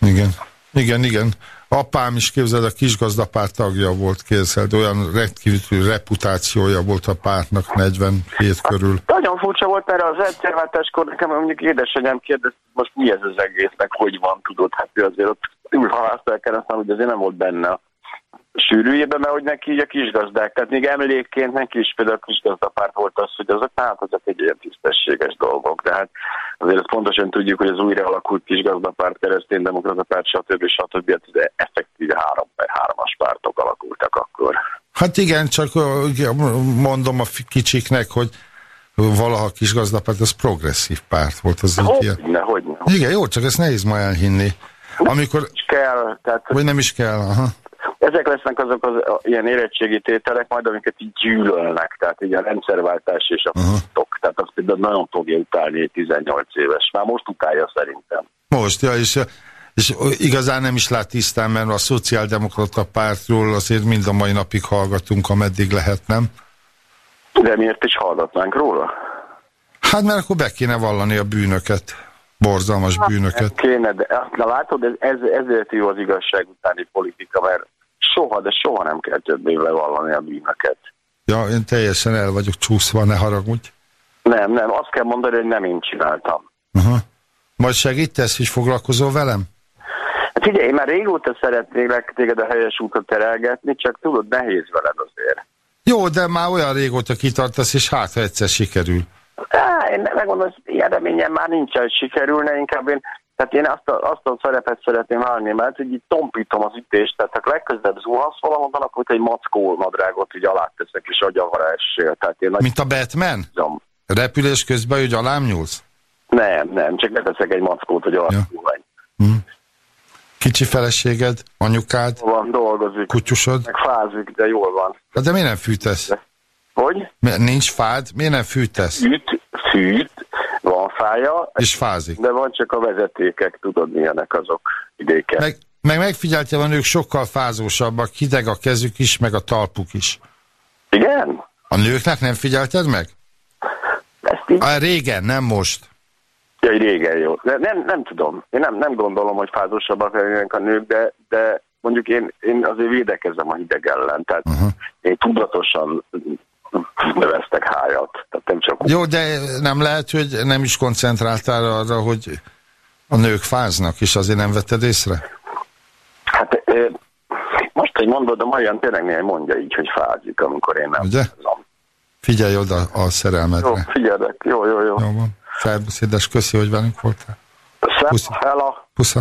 Igen. Igen, igen. Apám is képzeld, a kisgazdapárt tagja volt, képzeld, olyan rendkívül reputációja volt a pártnak 47 körül. Nagyon furcsa volt, mert az rendszerváltáskor nekem mondjuk édesanyám kérdezte, most mi ez az egész, meg hogy van, tudod, hát ő azért ott ül halászta el hogy azért nem volt benne a sűrűjében, mert hogy neki így a kisgazdák, tehát még emlékként neki is például a kisgazdapárt volt az, hogy azok hát azok egy ilyen tisztességes dolgok, de hát azért azt pontosan tudjuk, hogy az újra alakult kisgazdapárt, kereszténydemokrata párt, stb. stb. Hát ez effektíve három per hármas pártok alakultak akkor. Hát igen, csak mondom a kicsiknek, hogy valaha kisgazdapárt, az progresszív párt volt. Az egy ilyen. Hogyne, hogyne. Igen, jó, csak ezt nehéz ma elhinni. Amikor, És kell, tehát vagy nem is kell, aha. ezek lesznek azok az ilyen érettségi tételek, majd amiket így gyűlölnek, tehát így a rendszerváltás és a Aha. tok, tehát azt például nagyon fogja utálni egy 18 éves. Már most utálja szerintem. Most, ja, és, és igazán nem is lát tisztán, mert a szociáldemokrata pártról azért mind a mai napig hallgatunk, ameddig lehet, nem? De miért is hallgatnánk róla? Hát mert akkor be kéne vallani a bűnöket, borzalmas bűnöket. Kéne, de na látod, ez, ez, ezért jó az igazság utáni politika, mert soha, de soha nem kell többé bevallani a bűnöket. Ja, én teljesen el vagyok csúszva, ne haragudj. Nem, nem, azt kell mondani, hogy nem én csináltam. Aha. Majd segítesz, hogy foglalkozol velem? Hát figyelj, én már régóta szeretnélek téged a helyes útra terelgetni, csak tudod, nehéz veled azért. Jó, de már olyan régóta kitartasz, és hát, ha egyszer sikerül. Á, én megmondom, hogy ilyen reményem már nincs, hogy sikerülne, inkább én, tehát én azt a, azt a szerepet szeretném válni, mert hogy így tompítom az ütést, tehát ha legközelebb zuhansz valahonnan, akkor egy mackó nadrágot így alá teszek, és agyavara essél. Tehát én Mint a Batman? tudom. Repülés közben, hogy alám nyúlsz? Nem, nem, csak leteszek egy mackót, hogy alá Ja. zuhanj. Kicsi feleséged, anyukád, Van, dolgozik, kutyusod. meg fázik, de jól van. De miért nem fűtesz? Hogy? Nincs fád? Miért nem fűtesz? Fűt, fűt, van fája, És fázik. de van csak a vezetékek, tudod milyenek azok idéken. Meg, meg megfigyeltem, a nők sokkal fázósabbak, hideg a kezük is, meg a talpuk is. Igen? A nőknek nem figyelted meg? Ezt így A régen, nem most. Ja, régen jó. De nem, nem tudom. Én nem, nem gondolom, hogy fázosabbak lennének a nők, de, de mondjuk én, én azért védekezem a hideg ellen. Tehát Aha. én tudatosan növesztek hájat. Tehát nem csak Jó, de nem lehet, hogy nem is koncentráltál arra, hogy a nők fáznak, és azért nem vetted észre? Hát most, hogy mondod, a Marian tényleg néhány mondja így, hogy fázik, amikor én nem Ugye? tudom. Figyelj oda a Jó, szerelmedre. figyelek. Jó, jó, jó. Jó van. Szervusz, édes, köszi, hogy velünk voltál. Szem, hela. Pusza.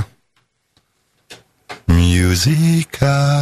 Musica.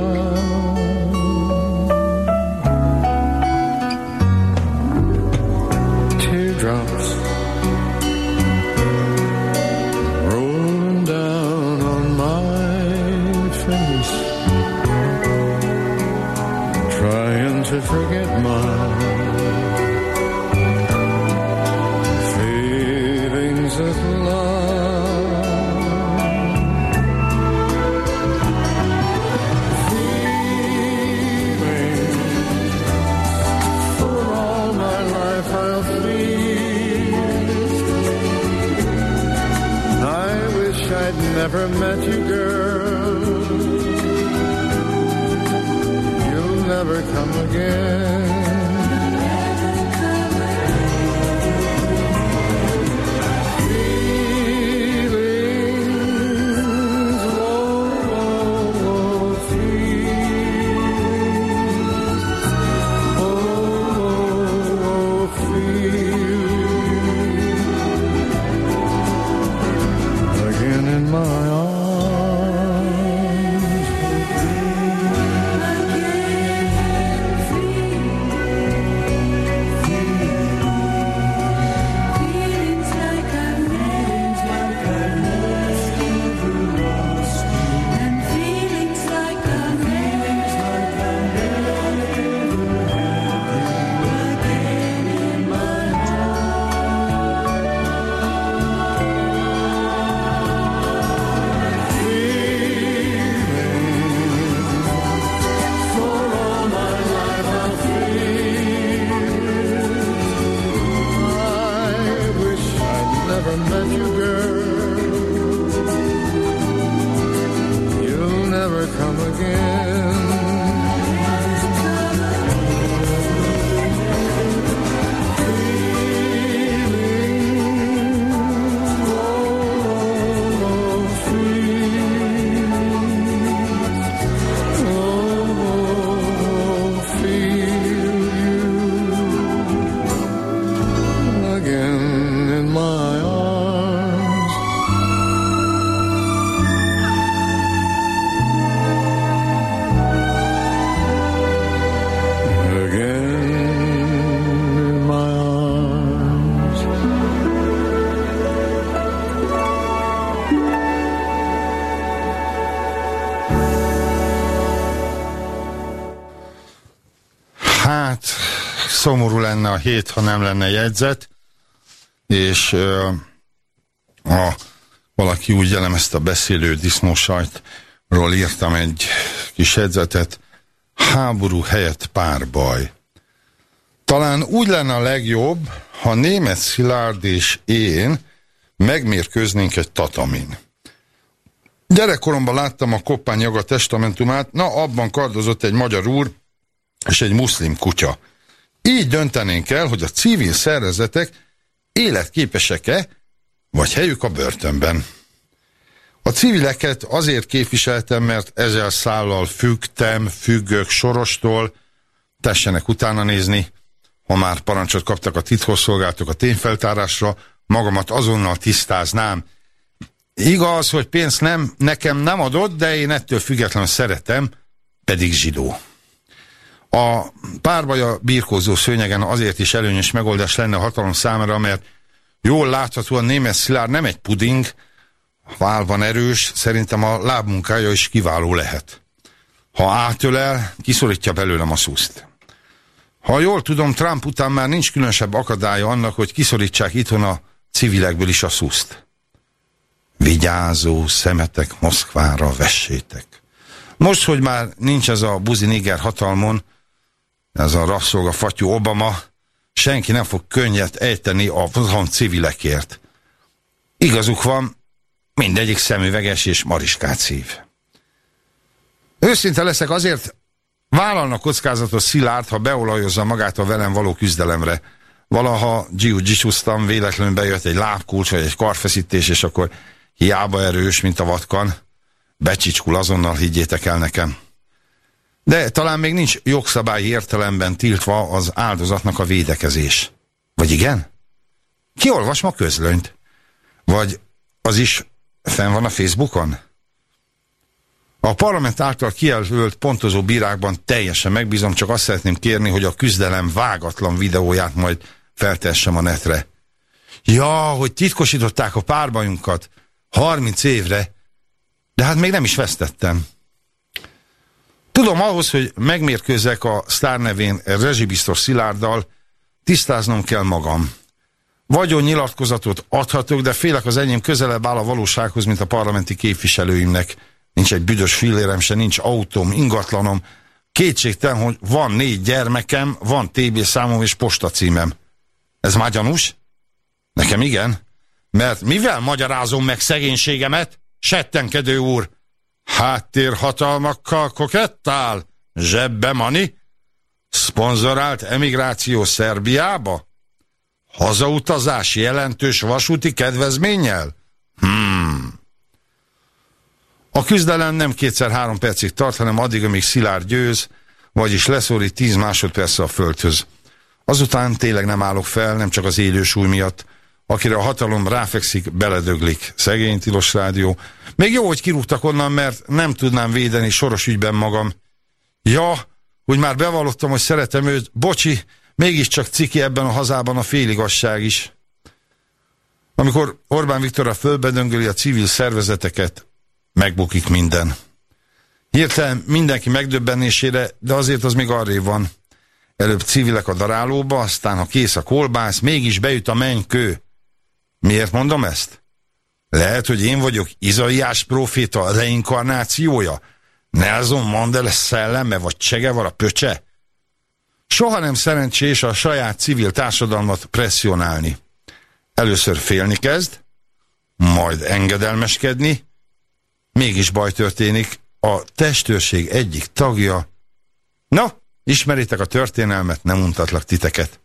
mama. Szomorú lenne a hét, ha nem lenne jegyzet, és a, valaki úgy elemezte a beszélő disznósajtról írtam egy kis jegyzetet, háború helyett párbaj. Talán úgy lenne a legjobb, ha német Szilárd és én megmérkőznénk egy tatamin. Gyerekkoromban láttam a Koppány Jaga testamentumát, na abban kardozott egy magyar úr, és egy muszlim kutya. Így döntenénk el, hogy a civil szervezetek életképesek-e, vagy helyük a börtönben. A civileket azért képviseltem, mert ezzel szállal fügtem, függök sorostól, tessenek utána nézni, ha már parancsot kaptak a titkosszolgálatok a tényfeltárásra, magamat azonnal tisztáznám. Igaz, hogy pénzt nem, nekem nem adott, de én ettől függetlenül szeretem, pedig zsidó. A párbaj a birkózó szőnyegen azért is előnyös megoldás lenne a hatalom számára, mert jól láthatóan német Szilárd nem egy puding, válban erős, szerintem a lábmunkája is kiváló lehet. Ha átölel, kiszorítja belőlem a szuszt. Ha jól tudom, Trump után már nincs különösebb akadálya annak, hogy kiszorítsák itthon a civilekből is a szuszt. Vigyázó szemetek Moszkvára vessétek. Most, hogy már nincs ez a buzi niger hatalmon, ez a rabszolga fatyú Obama, senki nem fog könnyet ejteni a otthon civilekért. Igazuk van, mindegyik szemüveges és mariskát szív. Őszinte leszek, azért vállalna kockázatot Szilárd, ha beolajozza magát a velem való küzdelemre. Valaha jiu véletlenül bejött egy lábkulcs vagy egy karfeszítés, és akkor hiába erős, mint a vatkan, becsicskul azonnal, higgyétek el nekem. De talán még nincs jogszabályi értelemben tiltva az áldozatnak a védekezés. Vagy igen? Ki olvas ma közlönyt? Vagy az is fenn van a Facebookon? A parlament által kijelölt pontozó bírákban teljesen megbízom, csak azt szeretném kérni, hogy a küzdelem vágatlan videóját majd feltessem a netre. Ja, hogy titkosították a párbajunkat 30 évre, de hát még nem is vesztettem. Tudom, ahhoz, hogy megmérkőzzek a sztár nevén rezsibiztos Szilárddal, tisztáznom kell magam. Vagyon nyilatkozatot adhatok, de félek az enyém közelebb áll a valósághoz, mint a parlamenti képviselőimnek. Nincs egy büdös fillérem se, nincs autóm, ingatlanom. Kétségtelen, hogy van négy gyermekem, van TB számom és postacímem. Ez már gyanús? Nekem igen. Mert mivel magyarázom meg szegénységemet? Settenkedő úr! Háttérhatalmakkal kokettál? Zsebbe mani? Szponzorált emigráció Szerbiába? Hazautazás jelentős vasúti kedvezménnyel? Hmm. A küzdelem nem kétszer-három percig tart, hanem addig, amíg Szilárd győz, vagyis leszorít tíz másodperc a földhöz. Azután tényleg nem állok fel, nem csak az élő súly miatt, akire a hatalom ráfekszik, beledöglik. Szegény tilos rádió. Még jó, hogy kirúgtak onnan, mert nem tudnám védeni soros ügyben magam. Ja, hogy már bevallottam, hogy szeretem őt, bocsi, mégiscsak ciki ebben a hazában a féligasság is. Amikor Orbán Viktor a fölbedöngöli a civil szervezeteket, megbukik minden. Hirtelen mindenki megdöbbenésére, de azért az még arrébb van. Előbb civilek a darálóba, aztán ha kész a kolbász, mégis bejut a mennykő. Miért mondom ezt? Lehet, hogy én vagyok Izaiás proféta reinkarnációja? Nelson Mandela szelleme, vagy Csegevar a pöcse? Soha nem szerencsés a saját civil társadalmat presszionálni. Először félni kezd, majd engedelmeskedni, mégis baj történik, a testőrség egyik tagja. Na, ismeritek a történelmet, nem untatlak titeket.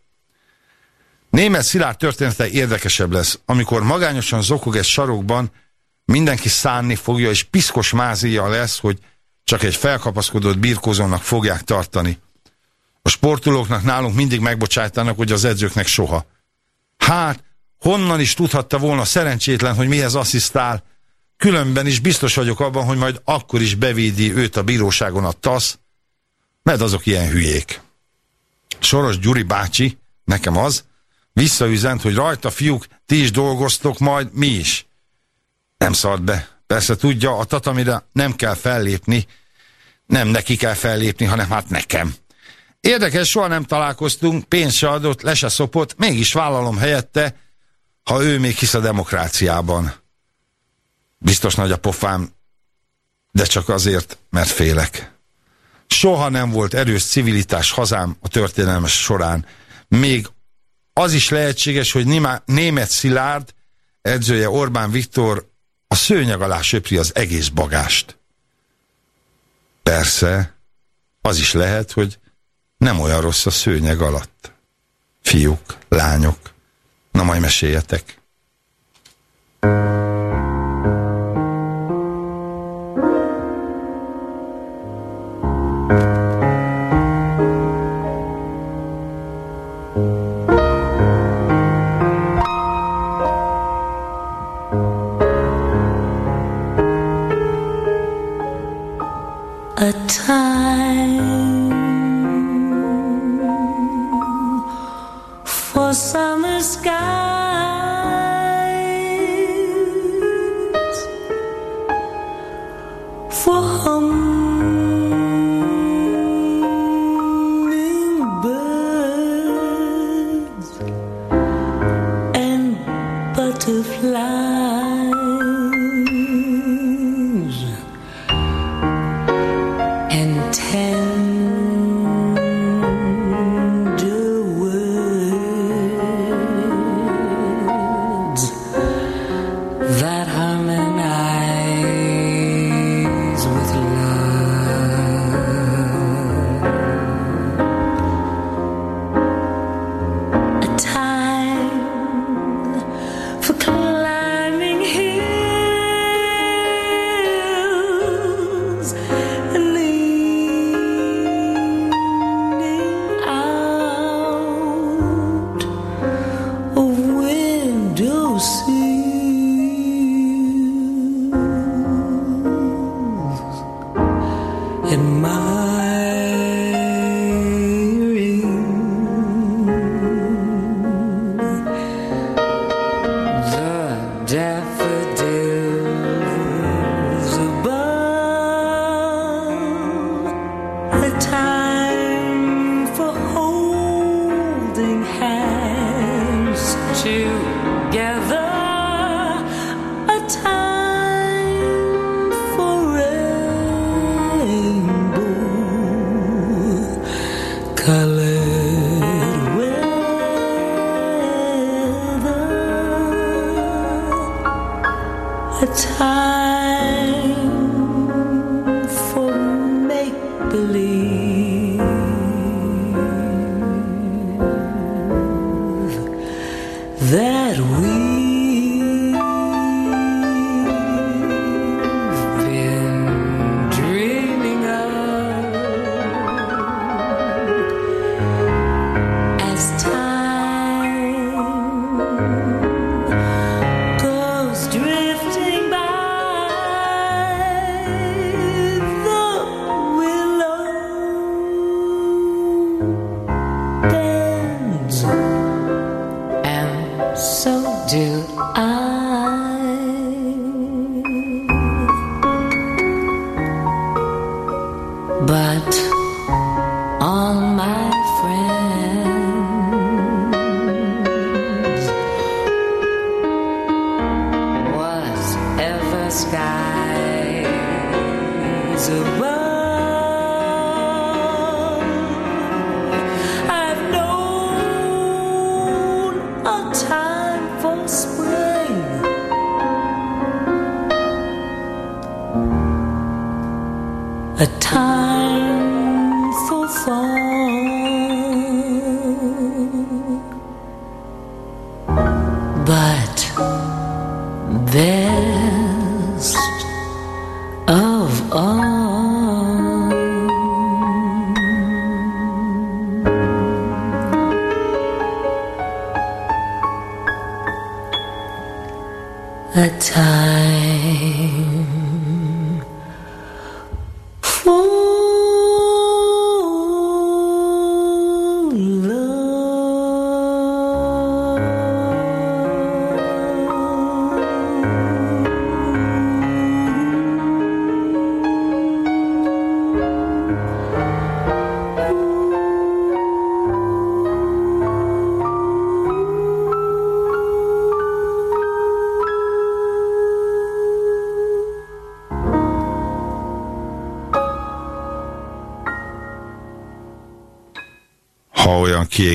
Német Szilárd története érdekesebb lesz, amikor magányosan zokog egy sarokban, mindenki szánni fogja, és piszkos mázia lesz, hogy csak egy felkapaszkodott birkózónak fogják tartani. A sportolóknak nálunk mindig megbocsájtanak, hogy az edzőknek soha. Hát, honnan is tudhatta volna szerencsétlen, hogy mihez asszisztál, különben is biztos vagyok abban, hogy majd akkor is bevédi őt a bíróságon a TASZ, mert azok ilyen hülyék. Soros Gyuri bácsi, nekem az, visszaüzent, hogy rajta fiúk, ti is dolgoztok, majd mi is. Nem szart be. Persze tudja, a tatamire nem kell fellépni, nem neki kell fellépni, hanem hát nekem. Érdekes, soha nem találkoztunk, pénzt se adott, le se szopott, mégis vállalom helyette, ha ő még hisz a demokráciában. Biztos nagy a pofám, de csak azért, mert félek. Soha nem volt erős civilitás hazám a történelmes során. Még az is lehetséges, hogy német Szilárd, edzője Orbán Viktor a szőnyeg alá söpri az egész bagást. Persze, az is lehet, hogy nem olyan rossz a szőnyeg alatt. Fiúk, lányok, na majd meséljetek. together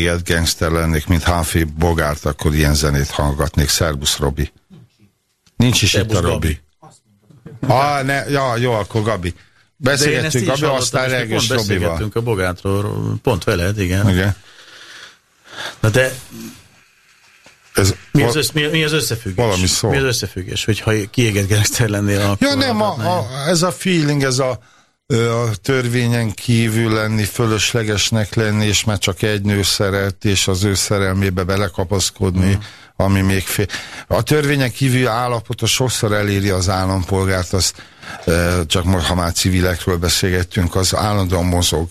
Kiégett gangster lennék, mint Humphrey Bogart, akkor ilyen zenét hallgatnék. Szerbusz, Robi. Nincs is itt a Szerbusz, Robi. Ah, ne, ja, jó, akkor Gabi. Beszélgettünk Gabi, aztán Regős Robival. beszélgettünk a Bogátról, pont veled, igen. Igen. Na de Ez, mi az, össz, mi, mi az összefüggés? Valami szól. Mi az összefüggés, hogy ha kiégett gangster lennél, akkor... Ja nem, a, a, ez a feeling, ez a, a törvényen kívül lenni, fölöslegesnek lenni, és már csak egy nő szeret, és az ő szerelmébe belekapaszkodni, ami még fél. A törvényen kívül állapota sokszor eléri az állampolgárt, azt csak most, ha már civilekről beszélgettünk, az állandóan mozog.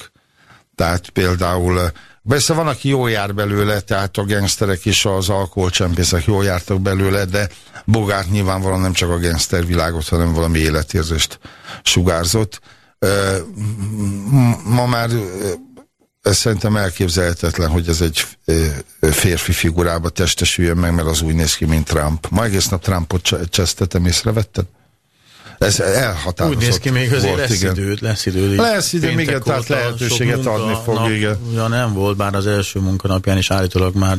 Tehát például Persze van, aki jól jár belőle, tehát a gangsterek és az alkoholcsempészek jól jártak belőle, de Bogart nyilvánvalóan nem csak a gangster világot, hanem valami életérzést sugárzott. Ma már ez szerintem elképzelhetetlen, hogy ez egy férfi figurába testesüljön meg, mert az úgy néz ki, mint Trump. Ma egész nap Trumpot cs- csesztetem, észrevetted? Ez elhatározott Úgy néz ki, még azért volt, lesz igen. idő, lesz idő. így Lesz idő, igen, tehát lehetőséget sok adni fog, munkanap- igen. Ja, nem volt, bár az első munkanapján is állítólag már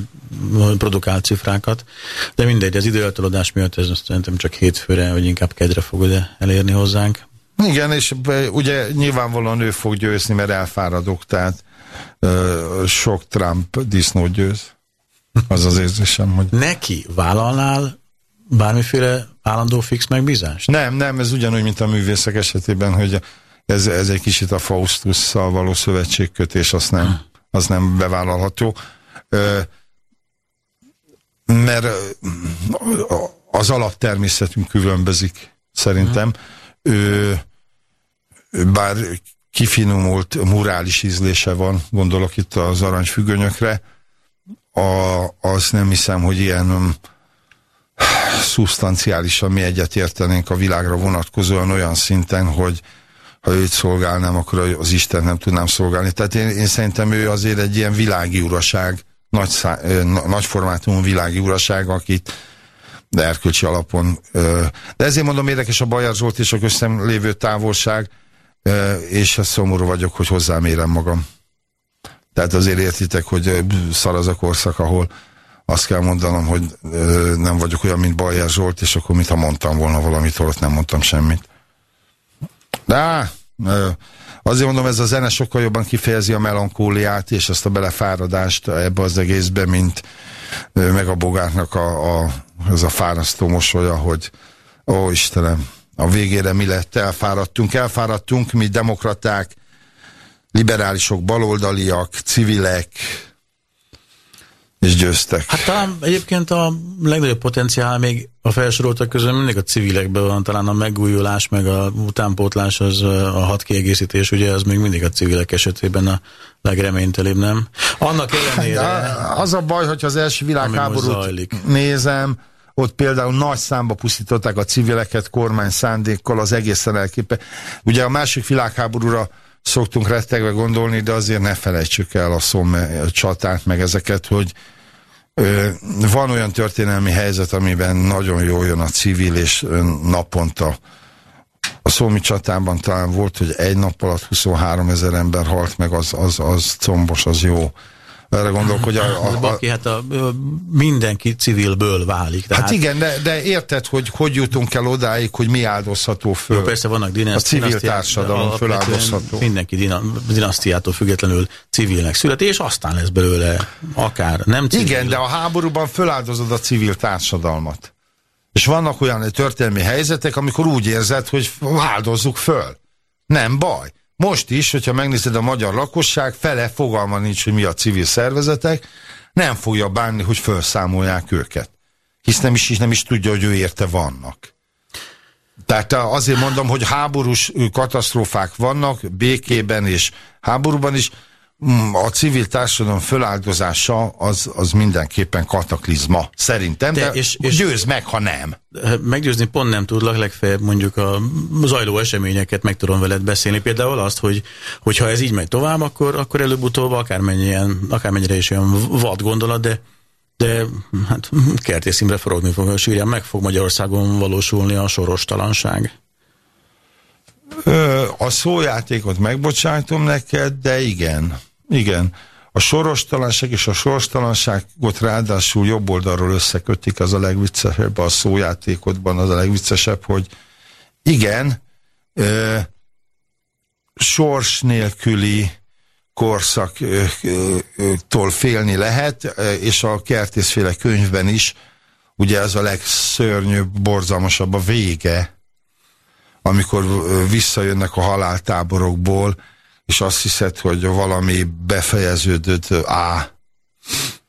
produkált cifrákat, de mindegy, az időeltolódás miatt ez szerintem csak hétfőre, vagy inkább kedre fog elérni hozzánk. Igen, és ugye nyilvánvalóan ő fog győzni, mert elfáradok, tehát ö, sok Trump disznót győz. Az az érzésem, hogy... Neki vállalnál bármiféle állandó fix megbízást? Nem, nem, ez ugyanúgy, mint a művészek esetében, hogy ez, ez egy kicsit a Faustusszal való szövetségkötés, az nem, az nem bevállalható. Ö, mert ö, az alaptermészetünk különbözik, szerintem. Ő, bár kifinomult morális ízlése van, gondolok itt az aranyfüggönyökre, a, az nem hiszem, hogy ilyen um, szubstanciálisan mi egyetértenénk a világra vonatkozóan olyan szinten, hogy ha őt szolgálnám, akkor az Isten nem tudnám szolgálni. Tehát én, én szerintem ő azért egy ilyen világi uraság nagy, szá, nagy formátumú világi uraság, akit de erkölcsi alapon. De ezért mondom, érdekes a Bajer Zsolt és a köztem lévő távolság, és hát szomorú vagyok, hogy hozzám érem magam. Tehát azért értitek, hogy szar az a korszak, ahol azt kell mondanom, hogy nem vagyok olyan, mint Bajer Zsolt, és akkor mintha mondtam volna valamit, holott nem mondtam semmit. De azért mondom, ez a zene sokkal jobban kifejezi a melankóliát és azt a belefáradást ebbe az egészbe, mint meg a bogárnak a, a, az a fárasztó mosolya, hogy ó Istenem, a végére mi lett, elfáradtunk, elfáradtunk, mi demokraták, liberálisok, baloldaliak, civilek, és győztek. Hát talán egyébként a legnagyobb potenciál még a felsoroltak közül mindig a civilekben van, talán a megújulás, meg a utánpótlás, az a hat kiegészítés, ugye az még mindig a civilek esetében a legreménytelibb, nem? Annak ellenére... De az a baj, hogyha az első világháborút nézem, ott például nagy számba pusztították a civileket kormány szándékkal, az egészen elképe. Ugye a másik világháborúra szoktunk rettegve gondolni, de azért ne felejtsük el a Somme csatát, meg ezeket, hogy ö, van olyan történelmi helyzet, amiben nagyon jól jön a civil, és naponta a Szómi csatában talán volt, hogy egy nap alatt 23 ezer ember halt meg, az, az, az combos, az jó. Erre gondolok, hogy a, a, a, Baki, hát a, mindenki civilből válik. Tehát, Hát igen, de, de érted, hogy hogy jutunk el odáig, hogy mi áldozható föl? Jó, persze vannak dinaszt, A civil társadalom föláldozható. Mindenki dina, dinasztiától függetlenül civilnek születi, és aztán lesz belőle akár nem civil. Igen, de a háborúban föláldozod a civil társadalmat. És vannak olyan történelmi helyzetek, amikor úgy érzed, hogy áldozzuk föl. Nem baj. Most is, hogyha megnézed a magyar lakosság, fele fogalma nincs, hogy mi a civil szervezetek, nem fogja bánni, hogy felszámolják őket. Hisz nem is, nem is tudja, hogy ő érte vannak. Tehát azért mondom, hogy háborús katasztrófák vannak, békében és háborúban is, a civil társadalom föláldozása az, az mindenképpen kataklizma, szerintem, de, De és- és, győz meg, ha nem. Meggyőzni pont nem tudlak, legfeljebb mondjuk a zajló eseményeket meg tudom veled beszélni. Például azt, hogy hogyha ez így megy tovább, akkor, akkor előbb-utóbb akármennyien, akármennyire is olyan vad gondolat, de de hát Kertész Imre forogni fog a sírján, meg fog Magyarországon valósulni a sorostalanság. Ö, a szójátékot megbocsájtom neked, de igen, igen. A sorostalanság és a sorostalanságot ráadásul jobb oldalról összekötik, az a legviccesebb a szójátékodban, az a legviccesebb, hogy igen, ö, sors nélküli korszaktól félni lehet, és a kertészféle könyvben is, ugye ez a legszörnyűbb, borzalmasabb a vége, amikor visszajönnek a haláltáborokból, és azt hiszed, hogy valami befejeződött, á,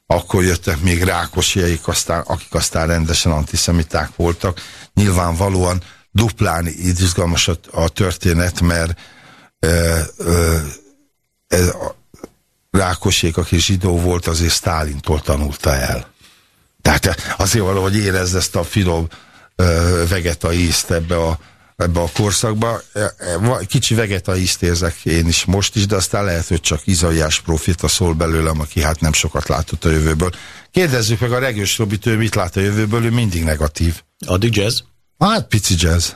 akkor jöttek még rákosieik, aztán, akik aztán rendesen antiszemiták voltak. Nyilvánvalóan duplán izgalmas a, a történet, mert ö, ö, ez a Rákosék, aki zsidó volt, azért Sztálintól tanulta el. Tehát azért valahogy érezd ezt a finom ö, vegeta ízt ebbe a, ebbe a korszakba. E, e, Kicsi vegeta ízt érzek én is most is, de aztán lehet, hogy csak Izaiás profita szól belőlem, aki hát nem sokat látott a jövőből. Kérdezzük meg a Regős Robit, ő mit lát a jövőből, ő mindig negatív. Addig jazz? Hát pici jazz.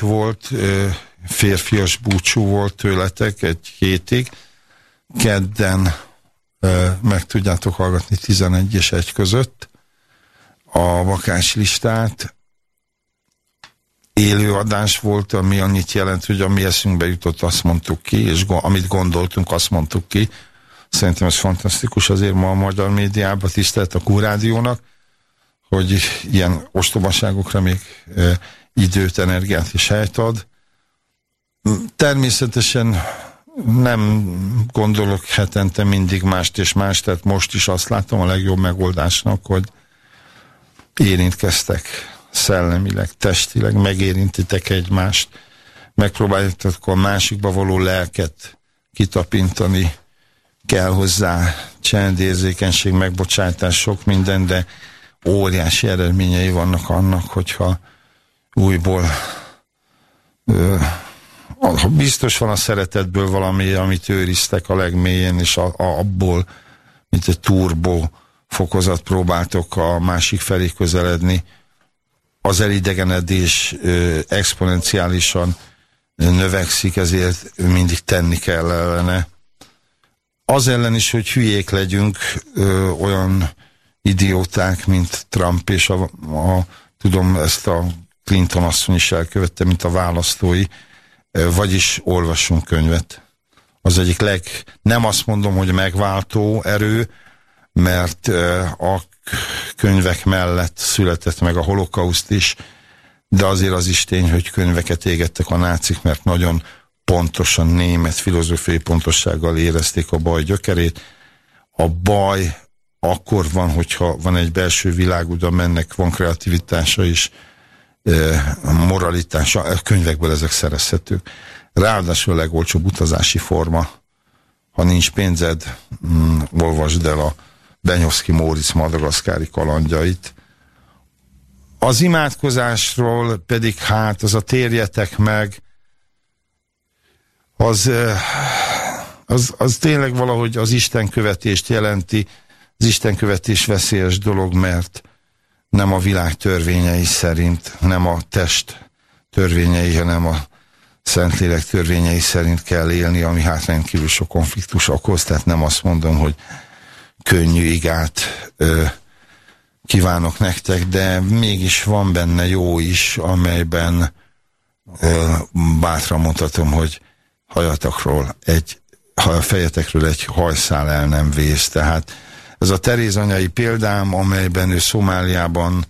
Volt, férfias búcsú volt tőletek egy hétig. Kedden meg tudjátok hallgatni 11 és 1 között a vakás listát. Élő adás volt, ami annyit jelent, hogy ami eszünkbe jutott, azt mondtuk ki, és amit gondoltunk, azt mondtuk ki. Szerintem ez fantasztikus azért ma a magyar médiában, tisztelt a Kúrádiónak, hogy ilyen ostobaságokra még időt, energiát és helyt ad. Természetesen nem gondolok hetente mindig mást és mást, tehát most is azt látom a legjobb megoldásnak, hogy érintkeztek szellemileg, testileg, megérintitek egymást, megpróbáljátok a másikba való lelket kitapintani, kell hozzá csendérzékenység, megbocsátás, sok minden, de óriási eredményei vannak annak, hogyha újból ö, biztos van a szeretetből valami, amit őriztek a legmélyén, és a, a, abból, mint egy turbo fokozat próbáltok a másik felé közeledni. Az elidegenedés ö, exponenciálisan növekszik, ezért mindig tenni kell ellene. Az ellen is, hogy hülyék legyünk, ö, olyan idióták, mint Trump, és a, a, tudom, ezt a Clinton asszony is elkövette, mint a választói, vagyis olvassunk könyvet. Az egyik leg, nem azt mondom, hogy megváltó erő, mert a könyvek mellett született meg a holokauszt is, de azért az is tény, hogy könyveket égettek a nácik, mert nagyon pontosan német filozófiai pontossággal érezték a baj gyökerét. A baj akkor van, hogyha van egy belső világ, oda mennek, van kreativitása is, moralitása, könyvekből ezek szerezhetők. Ráadásul a legolcsóbb utazási forma, ha nincs pénzed, mm, olvasd el a Benyoszki Móricz madagaszkári kalandjait. Az imádkozásról pedig hát, az a térjetek meg, az, az, az tényleg valahogy az Isten követést jelenti, az Isten követés veszélyes dolog, mert nem a világ törvényei szerint, nem a test törvényei, hanem a Szentlélek törvényei szerint kell élni, ami hát rendkívül sok konfliktus okoz, tehát nem azt mondom, hogy könnyű igát ö, kívánok nektek, de mégis van benne jó is, amelyben ö, bátran mondhatom, hogy hajatakról egy, a fejetekről egy hajszál el nem vész, tehát ez a terézanyai példám, amelyben ő Szomáliában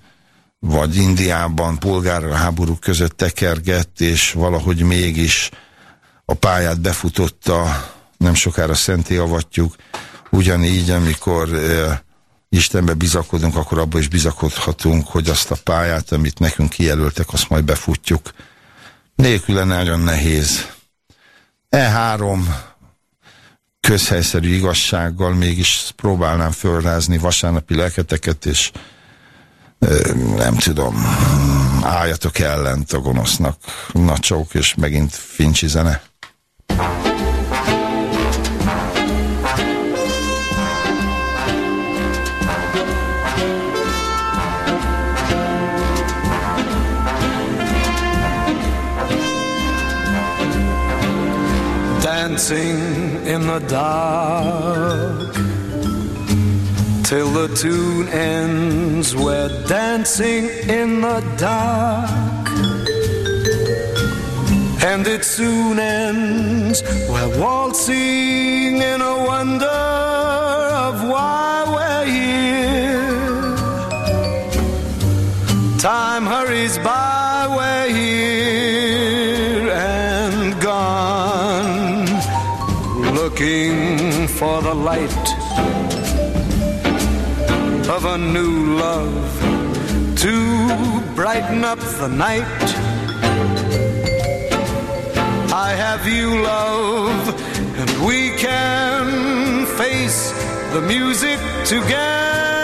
vagy Indiában polgárháború között tekergett, és valahogy mégis a pályát befutotta, nem sokára szenté avatjuk, ugyanígy, amikor e, Istenbe bizakodunk, akkor abba is bizakodhatunk, hogy azt a pályát, amit nekünk kijelöltek, azt majd befutjuk. Nélküle nagyon nehéz. E3 közhelyszerű igazsággal mégis próbálnám fölrázni vasárnapi lelketeket, és nem tudom, álljatok ellent a gonosznak, nacsók, és megint fincsi zene. dancing in the dark till the tune ends. We're dancing in the dark, and it soon ends. We're waltzing in a wonder of why we're here. Time hurries by, we're here looking for the light of a new love to brighten up the night. I have you, love, and we can face the music together,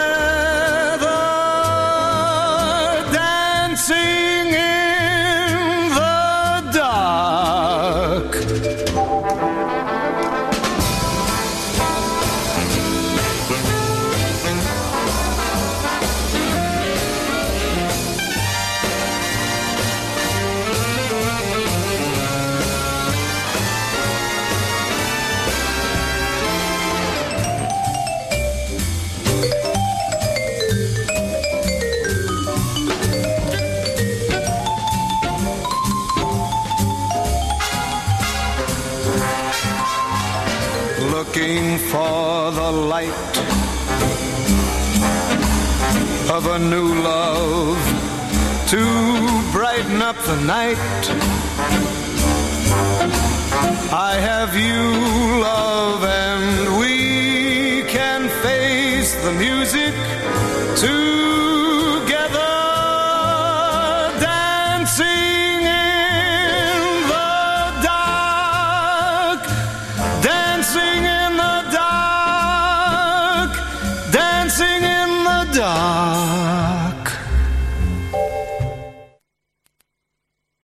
for the light of a new love to brighten up the night. I have you, love, and we can face the music together,